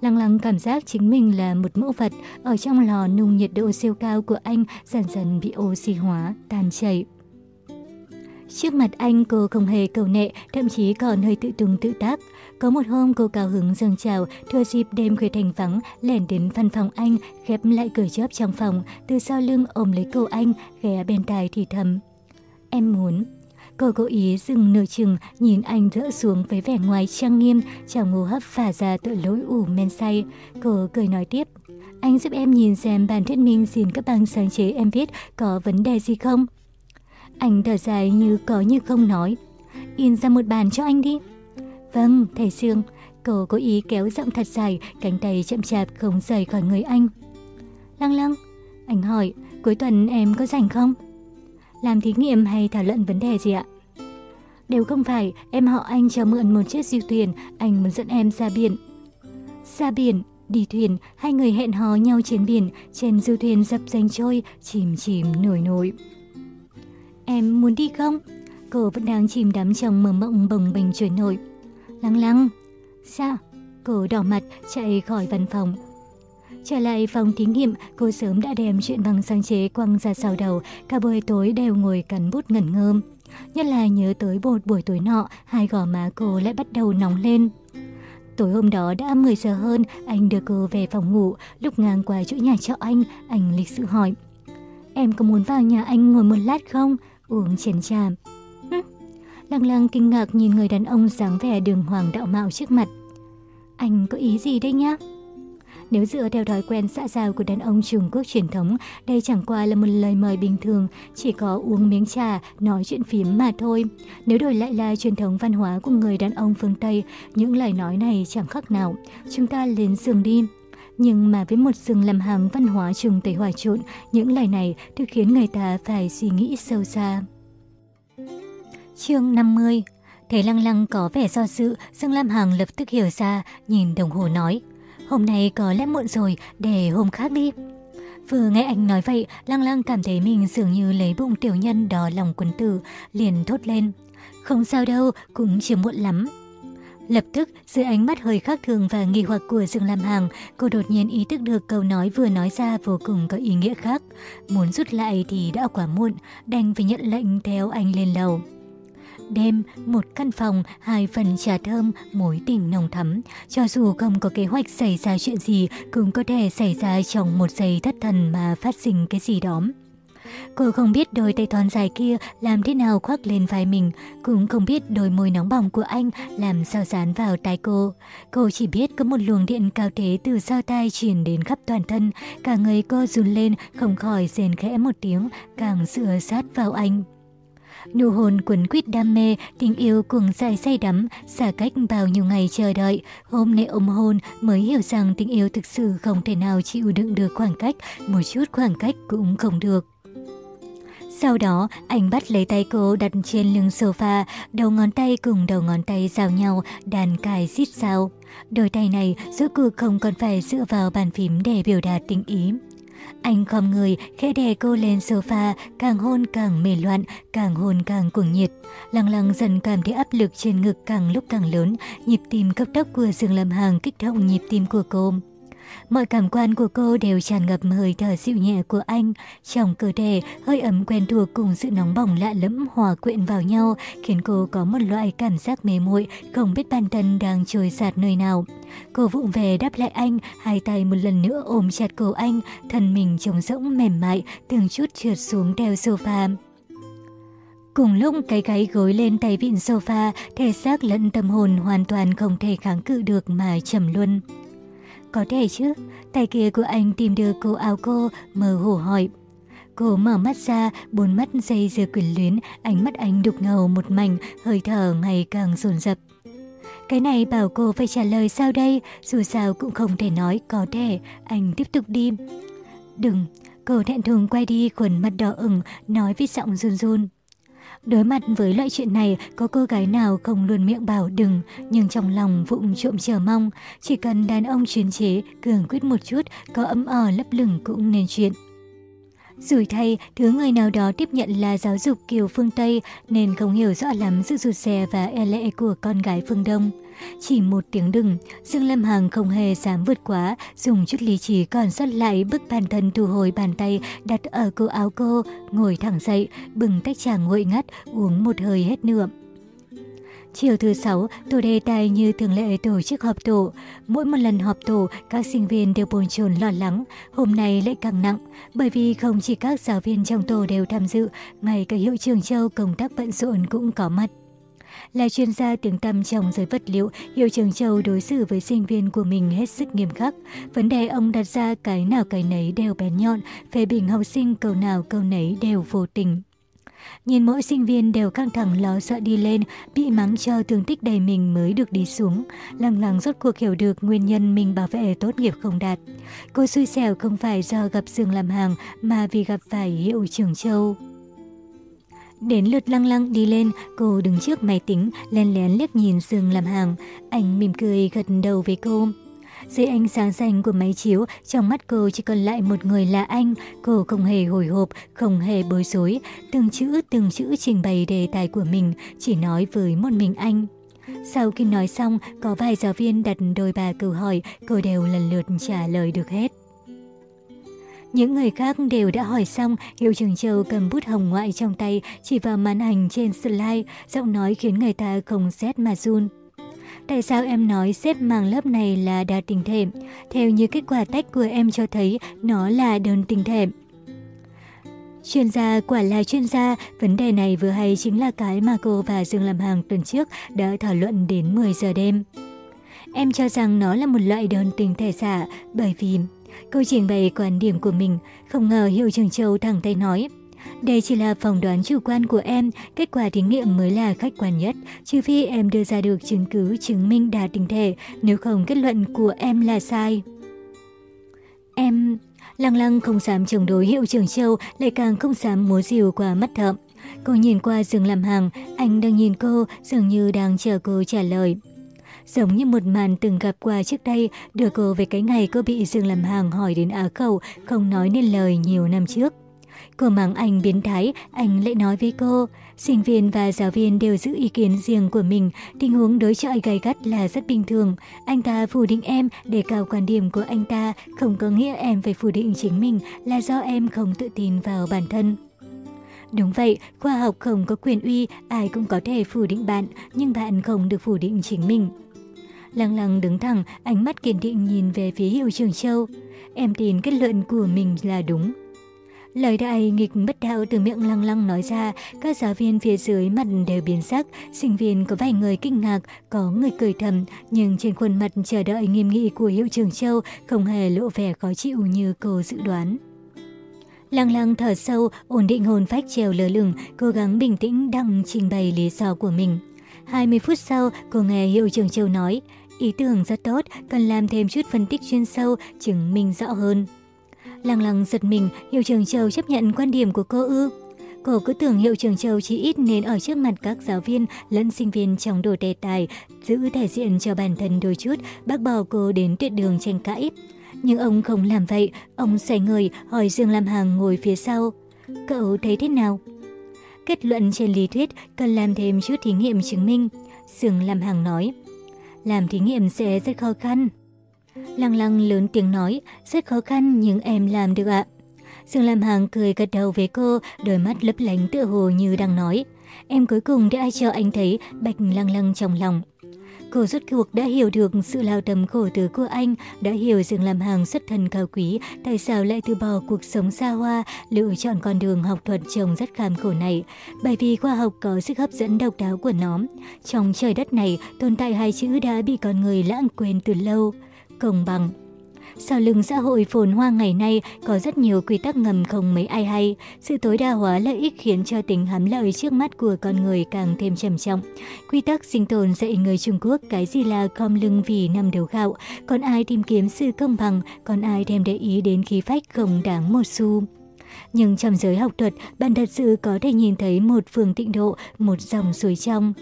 Lăng lăng cảm giác chính mình là một mẫu vật ở trong lò nung nhiệt độ siêu cao của anh dần dần bị oxy hóa, tan chảy. Trước mặt anh cô không hề cầu nệ, thậm chí còn hơi tự tung tự tác. Có một hôm cô cao hứng dâng chào, thừa dịp đêm khuya thành vắng, lẻn đến văn phòng anh, khép lại cửa chớp trong phòng, từ sau lưng ôm lấy cô anh, ghé bên tai thì thầm. Em muốn... Cô cố ý dừng nửa chừng, nhìn anh rỡ xuống với vẻ ngoài trang nghiêm, trong ngô hấp phả ra tội lỗi ủ men say. Cô cười nói tiếp. Anh giúp em nhìn xem bản thuyết minh xin các băng sáng chế em viết có vấn đề gì không? Anh thở dài như có như không nói. In ra một bàn cho anh đi. Vâng, thầy Sương. Cô cố ý kéo giọng thật dài, cánh tay chậm chạp không rời khỏi người anh. Lăng lăng, anh hỏi, cuối tuần em có rảnh không? Làm thí nghiệm hay thảo luận vấn đề gì ạ? Đều không phải, em họ anh cho mượn một chiếc du thuyền, anh muốn dẫn em ra biển. Ra biển, đi thuyền, hai người hẹn hò nhau trên biển, trên du thuyền dập danh trôi, chìm chìm nổi nổi. Em muốn đi không? Cô vẫn đang chìm đắm trong mơ mộng bồng bềnh chuyển nổi. Lăng lăng. Sao? Cô đỏ mặt chạy khỏi văn phòng. Trở lại phòng thí nghiệm, cô sớm đã đem chuyện bằng sáng chế quăng ra sau đầu, cả buổi tối đều ngồi cắn bút ngẩn ngơm. Nhất là nhớ tới một buổi tối nọ, hai gò má cô lại bắt đầu nóng lên. Tối hôm đó đã 10 giờ hơn, anh đưa cô về phòng ngủ, lúc ngang qua chỗ nhà trọ anh, anh lịch sự hỏi. Em có muốn vào nhà anh ngồi một lát không? Uống chén trà. Lăng lăng kinh ngạc nhìn người đàn ông dáng vẻ đường hoàng đạo mạo trước mặt. Anh có ý gì đây nhá? Nếu dựa theo thói quen xã giao của đàn ông Trung Quốc truyền thống, đây chẳng qua là một lời mời bình thường, chỉ có uống miếng trà, nói chuyện phím mà thôi. Nếu đổi lại là truyền thống văn hóa của người đàn ông phương Tây, những lời nói này chẳng khác nào. Chúng ta lên giường đi. Nhưng mà với một rừng làm hàng văn hóa trùng tẩy hòa trộn, những lời này thực khiến người ta phải suy nghĩ sâu xa. Chương 50 Thấy Lăng Lăng có vẻ do dự, Dương Lam Hằng lập tức hiểu ra, nhìn đồng hồ nói. Hôm nay có lẽ muộn rồi, để hôm khác đi. Vừa nghe anh nói vậy, Lăng Lăng cảm thấy mình dường như lấy bụng tiểu nhân đỏ lòng quân tử, liền thốt lên. Không sao đâu, cũng chưa muộn lắm. Lập tức, dưới ánh mắt hơi khác thường và nghi hoặc của Dương Lam Hằng, cô đột nhiên ý thức được câu nói vừa nói ra vô cùng có ý nghĩa khác. Muốn rút lại thì đã quá muộn, đành phải nhận lệnh theo anh lên lầu. Đêm, một căn phòng, hai phần trà thơm, mối tình nồng thắm. Cho dù không có kế hoạch xảy ra chuyện gì, cũng có thể xảy ra trong một giây thất thần mà phát sinh cái gì đó. Cô không biết đôi tay thon dài kia làm thế nào khoác lên vai mình, cũng không biết đôi môi nóng bỏng của anh làm sao dán vào tai cô. Cô chỉ biết có một luồng điện cao thế từ sau tai truyền đến khắp toàn thân, cả người cô run lên không khỏi rền khẽ một tiếng, càng dựa sát vào anh. Nụ hôn quấn quýt đam mê, tình yêu cuồng dại say đắm, xa cách bao nhiêu ngày chờ đợi. Hôm nay ôm hôn mới hiểu rằng tình yêu thực sự không thể nào chịu đựng được khoảng cách, một chút khoảng cách cũng không được. Sau đó, anh bắt lấy tay cô đặt trên lưng sofa, đầu ngón tay cùng đầu ngón tay giao nhau, đàn cài xít sao. Đôi tay này giúp cuộc không còn phải dựa vào bàn phím để biểu đạt tình ý. Anh khom người, khẽ đè cô lên sofa, càng hôn càng mê loạn, càng hôn càng cuồng nhiệt. Lăng lăng dần cảm thấy áp lực trên ngực càng lúc càng lớn, nhịp tim cấp tốc của Dương Lâm Hàng kích động nhịp tim của cô. Mọi cảm quan của cô đều tràn ngập hơi thở dịu nhẹ của anh. Trong cơ thể, hơi ấm quen thuộc cùng sự nóng bỏng lạ lẫm hòa quyện vào nhau, khiến cô có một loại cảm giác mê muội, không biết bản thân đang trôi sạt nơi nào. Cô vụng về đáp lại anh, hai tay một lần nữa ôm chặt cổ anh, thân mình trống rỗng mềm mại, từng chút trượt xuống đeo sofa. Cùng lúc cái gáy gối lên tay vịn sofa, thể xác lẫn tâm hồn hoàn toàn không thể kháng cự được mà trầm luân. Có thể chứ, tay kia của anh tìm được cô áo cô, mơ hồ hỏi. Cô mở mắt ra, bốn mắt dây dưa quyển luyến, ánh mắt anh đục ngầu một mảnh, hơi thở ngày càng dồn dập. Cái này bảo cô phải trả lời sao đây, dù sao cũng không thể nói có thể, anh tiếp tục đi. Đừng, cô thẹn thùng quay đi khuẩn mặt đỏ ửng, nói với giọng run run. Đối mặt với loại chuyện này, có cô gái nào không luôn miệng bảo đừng, nhưng trong lòng vụng trộm chờ mong. Chỉ cần đàn ông chuyên chế, cường quyết một chút, có ấm ỏ lấp lửng cũng nên chuyện. Rủi thay, thứ người nào đó tiếp nhận là giáo dục kiểu phương Tây nên không hiểu rõ lắm sự rụt rè và e lệ của con gái phương Đông. Chỉ một tiếng đừng, Dương Lâm Hằng không hề dám vượt quá, dùng chút lý trí còn sót lại bức bản thân thu hồi bàn tay đặt ở cổ áo cô, ngồi thẳng dậy, bừng tách trà nguội ngắt, uống một hơi hết nửa. Chiều thứ sáu, tổ đề tài như thường lệ tổ chức họp tổ. Mỗi một lần họp tổ, các sinh viên đều bồn chồn lo lắng. Hôm nay lại càng nặng, bởi vì không chỉ các giáo viên trong tổ đều tham dự, ngay cả hiệu trường châu công tác bận rộn cũng có mặt. Là chuyên gia tiếng tăm trong giới vật liệu, Hiệu trưởng Châu đối xử với sinh viên của mình hết sức nghiêm khắc. Vấn đề ông đặt ra cái nào cái nấy đều bén nhọn, phê bình học sinh câu nào câu nấy đều vô tình. Nhìn mỗi sinh viên đều căng thẳng lo sợ đi lên, bị mắng cho thương tích đầy mình mới được đi xuống. Lăng lăng rốt cuộc hiểu được nguyên nhân mình bảo vệ tốt nghiệp không đạt. Cô xui xẻo không phải do gặp Dương làm hàng mà vì gặp phải hiệu trưởng Châu. Đến lượt lăng lăng đi lên, cô đứng trước máy tính, lén lén liếc nhìn Dương làm hàng. Anh mỉm cười gật đầu với cô. Dưới ánh sáng xanh của máy chiếu, trong mắt cô chỉ còn lại một người là anh. Cô không hề hồi hộp, không hề bối rối. Từng chữ từng chữ trình bày đề tài của mình, chỉ nói với một mình anh. Sau khi nói xong, có vài giáo viên đặt đôi ba câu hỏi, cô đều lần lượt trả lời được hết. Những người khác đều đã hỏi xong, Hiệu trưởng Châu cầm bút hồng ngoại trong tay, chỉ vào màn hình trên slide, giọng nói khiến người ta không xét mà run. Tại sao em nói xếp màng lớp này là đa tình thể? Theo như kết quả tách của em cho thấy, nó là đơn tình thể. Chuyên gia quả là chuyên gia, vấn đề này vừa hay chính là cái mà cô và Dương làm hàng tuần trước đã thảo luận đến 10 giờ đêm. Em cho rằng nó là một loại đơn tình thể giả, bởi vì Cô trình bày quan điểm của mình, không ngờ Hiệu Trường Châu thẳng tay nói. Đây chỉ là phỏng đoán chủ quan của em, kết quả thí nghiệm mới là khách quan nhất, trừ phi em đưa ra được chứng cứ chứng minh đa tình thể, nếu không kết luận của em là sai. Em... Lăng lăng không dám chống đối hiệu trưởng Châu, lại càng không dám múa dìu qua mắt thậm. Cô nhìn qua giường làm hàng, anh đang nhìn cô, dường như đang chờ cô trả lời giống như một màn từng gặp qua trước đây, đưa cô về cái ngày cô bị Dương làm hàng hỏi đến á khẩu, không nói nên lời nhiều năm trước. Cô mắng anh biến thái, anh lại nói với cô. Sinh viên và giáo viên đều giữ ý kiến riêng của mình, tình huống đối chọi gay gắt là rất bình thường. Anh ta phủ định em để cao quan điểm của anh ta, không có nghĩa em phải phủ định chính mình là do em không tự tin vào bản thân. Đúng vậy, khoa học không có quyền uy, ai cũng có thể phủ định bạn, nhưng bạn không được phủ định chính mình. Lăng lăng đứng thẳng, ánh mắt kiên định nhìn về phía hiệu trưởng Châu. Em tin kết luận của mình là đúng. Lời đại nghịch bất đạo từ miệng lăng lăng nói ra, các giáo viên phía dưới mặt đều biến sắc, sinh viên có vài người kinh ngạc, có người cười thầm, nhưng trên khuôn mặt chờ đợi nghiêm nghị của hiệu trưởng Châu không hề lộ vẻ khó chịu như cô dự đoán. Lăng lăng thở sâu, ổn định hồn phách treo lơ lửng, cố gắng bình tĩnh đăng trình bày lý do của mình. 20 phút sau, cô nghe hiệu trưởng Châu nói, Ý tưởng rất tốt, cần làm thêm chút phân tích chuyên sâu, chứng minh rõ hơn. Lăng lăng giật mình, Hiệu trưởng Châu chấp nhận quan điểm của cô ư. Cô cứ tưởng Hiệu trưởng Châu chỉ ít nên ở trước mặt các giáo viên lẫn sinh viên trong đồ đề tài, giữ thể diện cho bản thân đôi chút, bác bỏ cô đến tuyệt đường tranh cãi. Nhưng ông không làm vậy, ông xoay người hỏi Dương Lam hàng ngồi phía sau. Cậu thấy thế nào? Kết luận trên lý thuyết cần làm thêm chút thí nghiệm chứng minh. Dương Lam Hằng nói. Làm thí nghiệm sẽ rất khó khăn. Lăng lăng lớn tiếng nói, rất khó khăn nhưng em làm được ạ. Dương Lam Hằng cười gật đầu với cô, đôi mắt lấp lánh tựa hồ như đang nói. Em cuối cùng đã cho anh thấy bạch lăng lăng trong lòng. Cô rốt cuộc đã hiểu được sự lao tâm khổ tứ của anh, đã hiểu rằng làm hàng xuất thân cao quý, tại sao lại từ bỏ cuộc sống xa hoa, lựa chọn con đường học thuật trông rất kham khổ này. Bởi vì khoa học có sức hấp dẫn độc đáo của nó. Trong trời đất này, tồn tại hai chữ đã bị con người lãng quên từ lâu. Công bằng. Sau lưng xã hội phồn hoa ngày nay có rất nhiều quy tắc ngầm không mấy ai hay. Sự tối đa hóa lợi ích khiến cho tính hám lợi trước mắt của con người càng thêm trầm trọng. Quy tắc sinh tồn dạy người Trung Quốc cái gì là khom lưng vì năm đầu gạo, còn ai tìm kiếm sự công bằng, còn ai đem để ý đến khí phách không đáng một xu. Nhưng trong giới học thuật, bạn thật sự có thể nhìn thấy một phương tịnh độ, một dòng suối trong.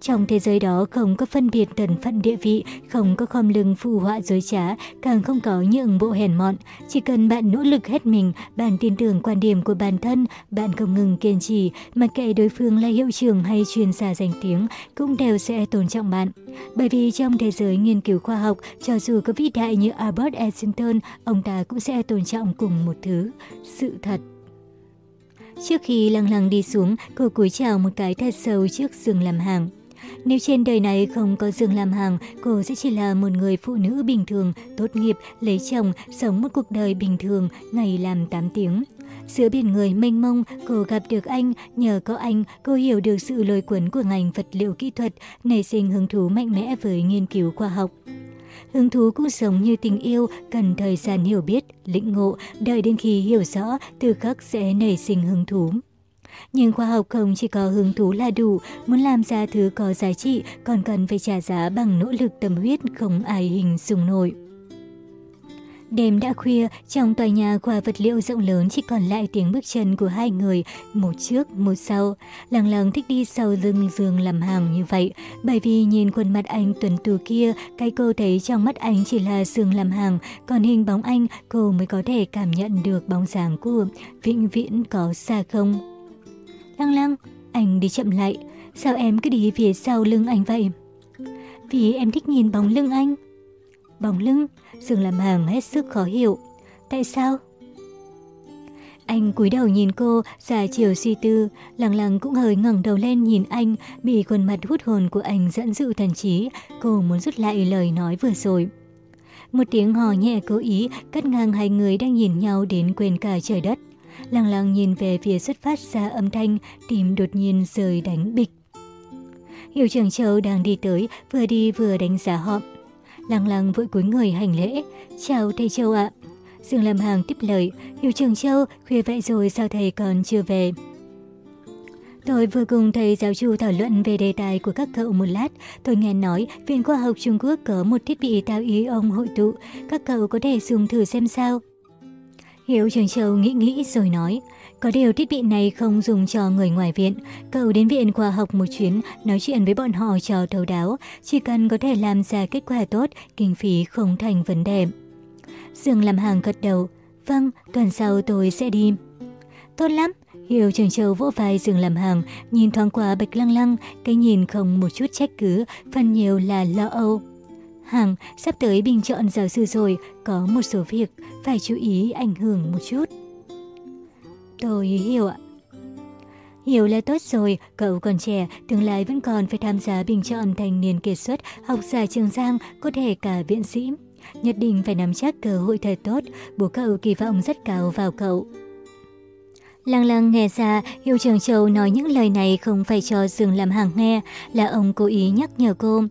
Trong thế giới đó không có phân biệt tần phận địa vị, không có khom lưng phù họa dối trá, càng không có nhượng bộ hèn mọn. Chỉ cần bạn nỗ lực hết mình, bạn tin tưởng quan điểm của bản thân, bạn không ngừng kiên trì, mặc kệ đối phương là hiệu trưởng hay chuyên gia danh tiếng, cũng đều sẽ tôn trọng bạn. Bởi vì trong thế giới nghiên cứu khoa học, cho dù có vĩ đại như Albert Einstein, ông ta cũng sẽ tôn trọng cùng một thứ, sự thật. Trước khi lăng lăng đi xuống, cô cúi chào một cái thật sâu trước giường làm hàng. Nếu trên đời này không có dương làm hàng, cô sẽ chỉ là một người phụ nữ bình thường, tốt nghiệp, lấy chồng, sống một cuộc đời bình thường, ngày làm 8 tiếng. Giữa biển người mênh mông, cô gặp được anh, nhờ có anh, cô hiểu được sự lôi cuốn của ngành vật liệu kỹ thuật, nảy sinh hứng thú mạnh mẽ với nghiên cứu khoa học. Hứng thú cũng giống như tình yêu, cần thời gian hiểu biết, lĩnh ngộ, đợi đến khi hiểu rõ, từ khắc sẽ nảy sinh hứng thú. Nhưng khoa học không chỉ có hứng thú là đủ, muốn làm ra thứ có giá trị còn cần phải trả giá bằng nỗ lực tâm huyết không ai hình dung nổi. Đêm đã khuya, trong tòa nhà khoa vật liệu rộng lớn chỉ còn lại tiếng bước chân của hai người, một trước, một sau. Lăng lăng thích đi sau lưng giường làm hàng như vậy, bởi vì nhìn khuôn mặt anh tuần tù kia, cái cô thấy trong mắt anh chỉ là giường làm hàng, còn hình bóng anh cô mới có thể cảm nhận được bóng dáng của vĩnh viễn có xa không. Lăng lăng, anh đi chậm lại, sao em cứ đi phía sau lưng anh vậy? Vì em thích nhìn bóng lưng anh. Bóng lưng? Dương làm hàng hết sức khó hiểu. Tại sao? Anh cúi đầu nhìn cô, già chiều suy tư, lặng lặng cũng hơi ngẩng đầu lên nhìn anh, bị khuôn mặt hút hồn của anh dẫn dụ thần trí, cô muốn rút lại lời nói vừa rồi. Một tiếng hò nhẹ cố ý cắt ngang hai người đang nhìn nhau đến quên cả trời đất lặng lặng nhìn về phía xuất phát ra âm thanh, tìm đột nhiên rời đánh bịch. Hiệu trưởng Châu đang đi tới, vừa đi vừa đánh giá họ. Lăng lăng vội cúi người hành lễ. Chào thầy Châu ạ. Dương làm hàng tiếp lời. Hiệu trưởng Châu, khuya vậy rồi sao thầy còn chưa về? Tôi vừa cùng thầy giáo chủ thảo luận về đề tài của các cậu một lát. Tôi nghe nói Viện Khoa học Trung Quốc có một thiết bị tạo ý ông hội tụ. Các cậu có thể dùng thử xem sao. Hiệu trưởng Châu nghĩ nghĩ rồi nói, có điều thiết bị này không dùng cho người ngoài viện. Cậu đến viện khoa học một chuyến, nói chuyện với bọn họ cho thấu đáo. Chỉ cần có thể làm ra kết quả tốt, kinh phí không thành vấn đề. Dương làm hàng gật đầu. Vâng, tuần sau tôi sẽ đi. Tốt lắm. Hiệu trưởng Châu vỗ vai Dương làm hàng, nhìn thoáng qua bạch lăng lăng, cái nhìn không một chút trách cứ, phần nhiều là lo âu. Hàng, sắp tới bình chọn giáo sư rồi, có một số việc phải chú ý ảnh hưởng một chút. Tôi hiểu ạ. Hiểu là tốt rồi, cậu còn trẻ, tương lai vẫn còn phải tham gia bình chọn thành niên kiệt xuất, học giả trường Giang, có thể cả viện sĩ. Nhất định phải nắm chắc cơ hội thật tốt, bố cậu kỳ vọng rất cao vào cậu. Lăng lăng nghe ra, hiệu trưởng Châu nói những lời này không phải cho Dương làm hàng nghe, là ông cố ý nhắc nhở cô.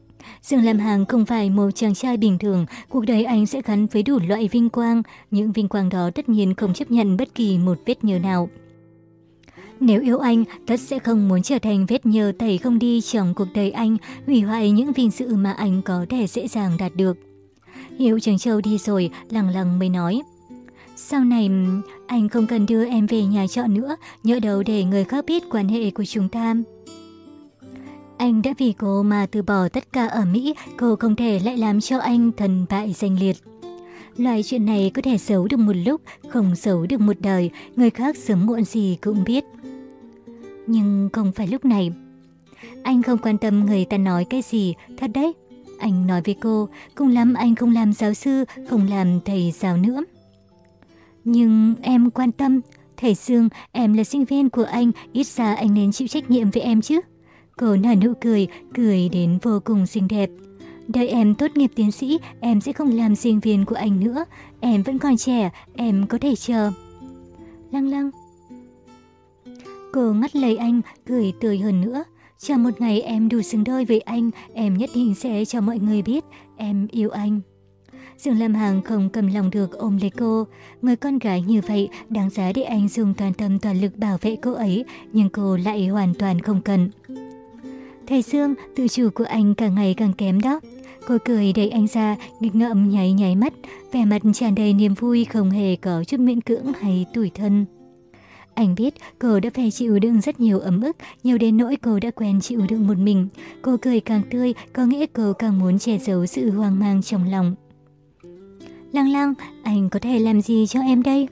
Dương Lam Hàng không phải một chàng trai bình thường, cuộc đời anh sẽ gắn với đủ loại vinh quang. Những vinh quang đó tất nhiên không chấp nhận bất kỳ một vết nhơ nào. Nếu yêu anh, tất sẽ không muốn trở thành vết nhơ tẩy không đi trong cuộc đời anh, hủy hoại những vinh dự mà anh có thể dễ dàng đạt được. Hiệu Trường Châu đi rồi, lặng lặng mới nói. Sau này, anh không cần đưa em về nhà trọ nữa, nhỡ đầu để người khác biết quan hệ của chúng ta. Anh đã vì cô mà từ bỏ tất cả ở Mỹ, cô không thể lại làm cho anh thần bại danh liệt. Loại chuyện này có thể giấu được một lúc, không giấu được một đời, người khác sớm muộn gì cũng biết. Nhưng không phải lúc này. Anh không quan tâm người ta nói cái gì, thật đấy. Anh nói với cô, cùng lắm anh không làm giáo sư, không làm thầy giáo nữa. Nhưng em quan tâm, thầy Dương, em là sinh viên của anh, ít ra anh nên chịu trách nhiệm với em chứ. Cô nở nụ cười, cười đến vô cùng xinh đẹp. Đợi em tốt nghiệp tiến sĩ, em sẽ không làm sinh viên của anh nữa. Em vẫn còn trẻ, em có thể chờ. Lăng lăng. Cô ngắt lời anh, cười tươi hơn nữa. Chờ một ngày em đủ xứng đôi với anh, em nhất định sẽ cho mọi người biết em yêu anh. Dương Lam Hằng không cầm lòng được ôm lấy cô. Người con gái như vậy đáng giá để anh dùng toàn tâm toàn lực bảo vệ cô ấy, nhưng cô lại hoàn toàn không cần. Thầy Dương, tự chủ của anh càng ngày càng kém đó. Cô cười đẩy anh ra, nghịch ngợm nháy nháy mắt, vẻ mặt tràn đầy niềm vui không hề có chút miễn cưỡng hay tủi thân. Anh biết cô đã phải chịu đựng rất nhiều ấm ức, nhiều đến nỗi cô đã quen chịu đựng một mình. Cô cười càng tươi, có nghĩa cô càng muốn che giấu sự hoang mang trong lòng. Lăng lăng, anh có thể làm gì cho em đây?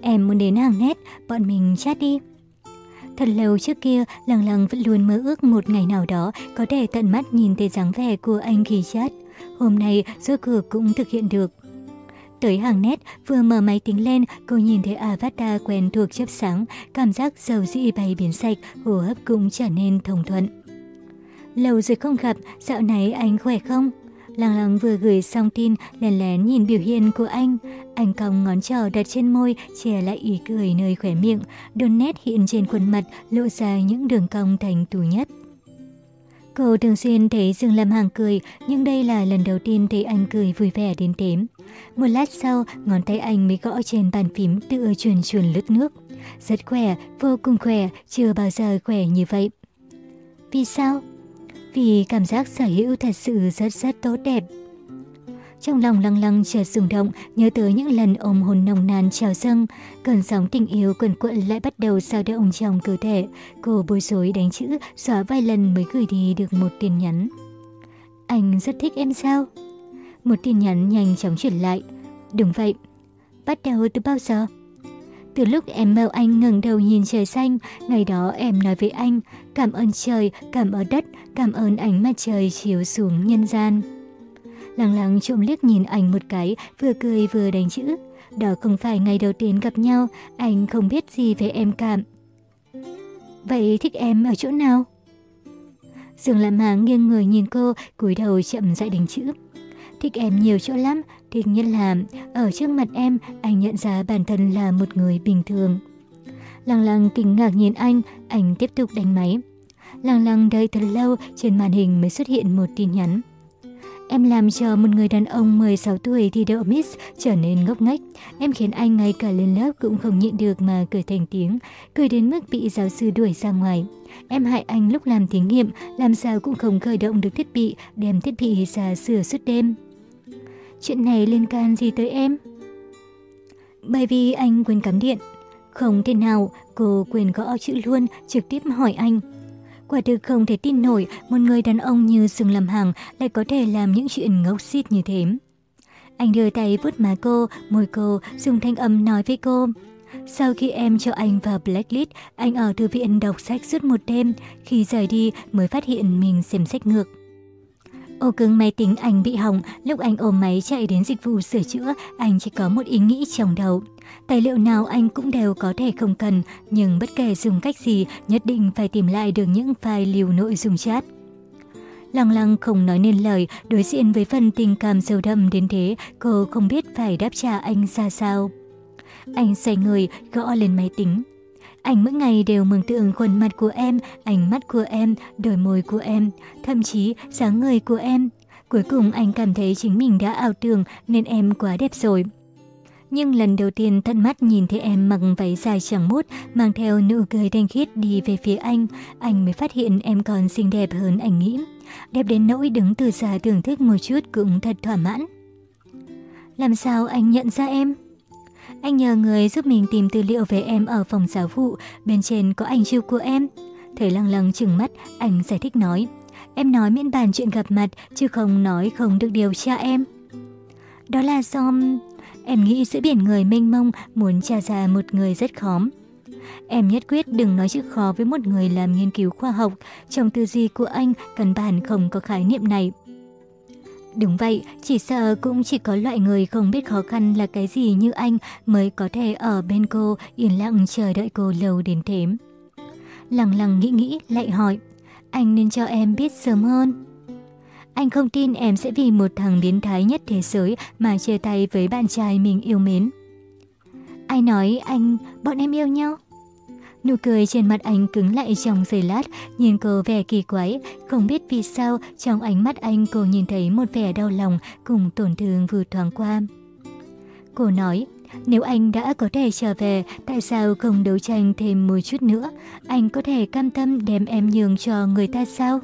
Em muốn đến hàng nét, bọn mình chat đi. Thật lâu trước kia, Lăng Lăng vẫn luôn mơ ước một ngày nào đó có thể tận mắt nhìn thấy dáng vẻ của anh khi chat. Hôm nay, rốt cuộc cũng thực hiện được. Tới hàng nét, vừa mở máy tính lên, cô nhìn thấy avatar quen thuộc chớp sáng, cảm giác dầu dị bay biến sạch, hô hấp cũng trở nên thông thuận. Lâu rồi không gặp, dạo này anh khỏe không? Lăng lăng vừa gửi xong tin, lén lén nhìn biểu hiện của anh. Anh cong ngón trỏ đặt trên môi, che lại ý cười nơi khỏe miệng. Đôi nét hiện trên khuôn mặt, lộ ra những đường cong thành tù nhất. Cô thường xuyên thấy Dương Lâm Hằng cười, nhưng đây là lần đầu tiên thấy anh cười vui vẻ đến thế. Một lát sau, ngón tay anh mới gõ trên bàn phím tựa chuồn chuồn lướt nước. Rất khỏe, vô cùng khỏe, chưa bao giờ khỏe như vậy. Vì sao? Vì cảm giác sở hữu thật sự rất rất tốt đẹp. Trong lòng lăng lăng chợt rung động, nhớ tới những lần ôm hồn nồng nàn trào dâng. Cơn sóng tình yêu quần quận lại bắt đầu sao động trong cơ thể. Cô bối rối đánh chữ, xóa vài lần mới gửi đi được một tin nhắn. Anh rất thích em sao? Một tin nhắn nhanh chóng chuyển lại. Đúng vậy. Bắt đầu từ bao giờ? Từ lúc em mơ anh ngẩng đầu nhìn trời xanh, ngày đó em nói với anh, cảm ơn trời, cảm ơn đất, cảm ơn ánh mặt trời chiếu xuống nhân gian. Lăng lăng trộm liếc nhìn anh một cái, vừa cười vừa đánh chữ. Đó không phải ngày đầu tiên gặp nhau, anh không biết gì về em cảm Vậy thích em ở chỗ nào? Dương Lam Hà nghiêng người nhìn cô, cúi đầu chậm rãi đánh chữ. Thích em nhiều chỗ lắm, thích nhiên là ở trước mặt em, anh nhận ra bản thân là một người bình thường. Lăng lăng kinh ngạc nhìn anh, anh tiếp tục đánh máy. Lăng lăng đợi thật lâu, trên màn hình mới xuất hiện một tin nhắn. Em làm cho một người đàn ông 16 tuổi thi đậu Miss trở nên ngốc nghếch. Em khiến anh ngay cả lên lớp cũng không nhịn được mà cười thành tiếng, cười đến mức bị giáo sư đuổi ra ngoài. Em hại anh lúc làm thí nghiệm, làm sao cũng không khởi động được thiết bị, đem thiết bị ra sửa suốt đêm. Chuyện này liên can gì tới em? Bởi vì anh quên cắm điện. Không thể nào, cô quên gõ chữ luôn, trực tiếp hỏi anh. Quả thực không thể tin nổi một người đàn ông như sừng Lâm Hằng lại có thể làm những chuyện ngốc xít như thế. Anh đưa tay vuốt má cô, môi cô, dùng thanh âm nói với cô. Sau khi em cho anh vào Blacklist, anh ở thư viện đọc sách suốt một đêm. Khi rời đi mới phát hiện mình xem sách ngược. Ô cứng máy tính anh bị hỏng, lúc anh ôm máy chạy đến dịch vụ sửa chữa, anh chỉ có một ý nghĩ trong đầu. Tài liệu nào anh cũng đều có thể không cần, nhưng bất kể dùng cách gì, nhất định phải tìm lại được những file lưu nội dung chat. Lăng lăng không nói nên lời, đối diện với phần tình cảm sâu đậm đến thế, cô không biết phải đáp trả anh ra sao. Anh xoay người, gõ lên máy tính. Anh mỗi ngày đều mường tượng khuôn mặt của em, ánh mắt của em, đôi môi của em, thậm chí dáng người của em. Cuối cùng anh cảm thấy chính mình đã ảo tưởng nên em quá đẹp rồi. Nhưng lần đầu tiên tận mắt nhìn thấy em mặc váy dài trắng mút, mang theo nụ cười thanh khiết đi về phía anh, anh mới phát hiện em còn xinh đẹp hơn anh nghĩ. Đẹp đến nỗi đứng từ xa thưởng thức một chút cũng thật thỏa mãn. Làm sao anh nhận ra em? Anh nhờ người giúp mình tìm tư liệu về em ở phòng giáo vụ, bên trên có ảnh chụp của em. Thầy lăng lăng chừng mắt, anh giải thích nói. Em nói miễn bàn chuyện gặp mặt, chứ không nói không được điều tra em. Đó là do... Em nghĩ giữa biển người mênh mông muốn tra ra một người rất khó. Em nhất quyết đừng nói chữ khó với một người làm nghiên cứu khoa học. Trong tư duy của anh, căn bản không có khái niệm này. Đúng vậy, chỉ sợ cũng chỉ có loại người không biết khó khăn là cái gì như anh mới có thể ở bên cô yên lặng chờ đợi cô lâu đến thế. Lặng lặng nghĩ nghĩ lại hỏi, anh nên cho em biết sớm hơn. Anh không tin em sẽ vì một thằng biến thái nhất thế giới mà chia tay với bạn trai mình yêu mến. Ai nói anh, bọn em yêu nhau? Nụ cười trên mặt anh cứng lại trong giây lát, nhìn cô vẻ kỳ quái, không biết vì sao trong ánh mắt anh cô nhìn thấy một vẻ đau lòng cùng tổn thương vừa thoáng qua. Cô nói, nếu anh đã có thể trở về, tại sao không đấu tranh thêm một chút nữa? Anh có thể cam tâm đem em nhường cho người ta sao?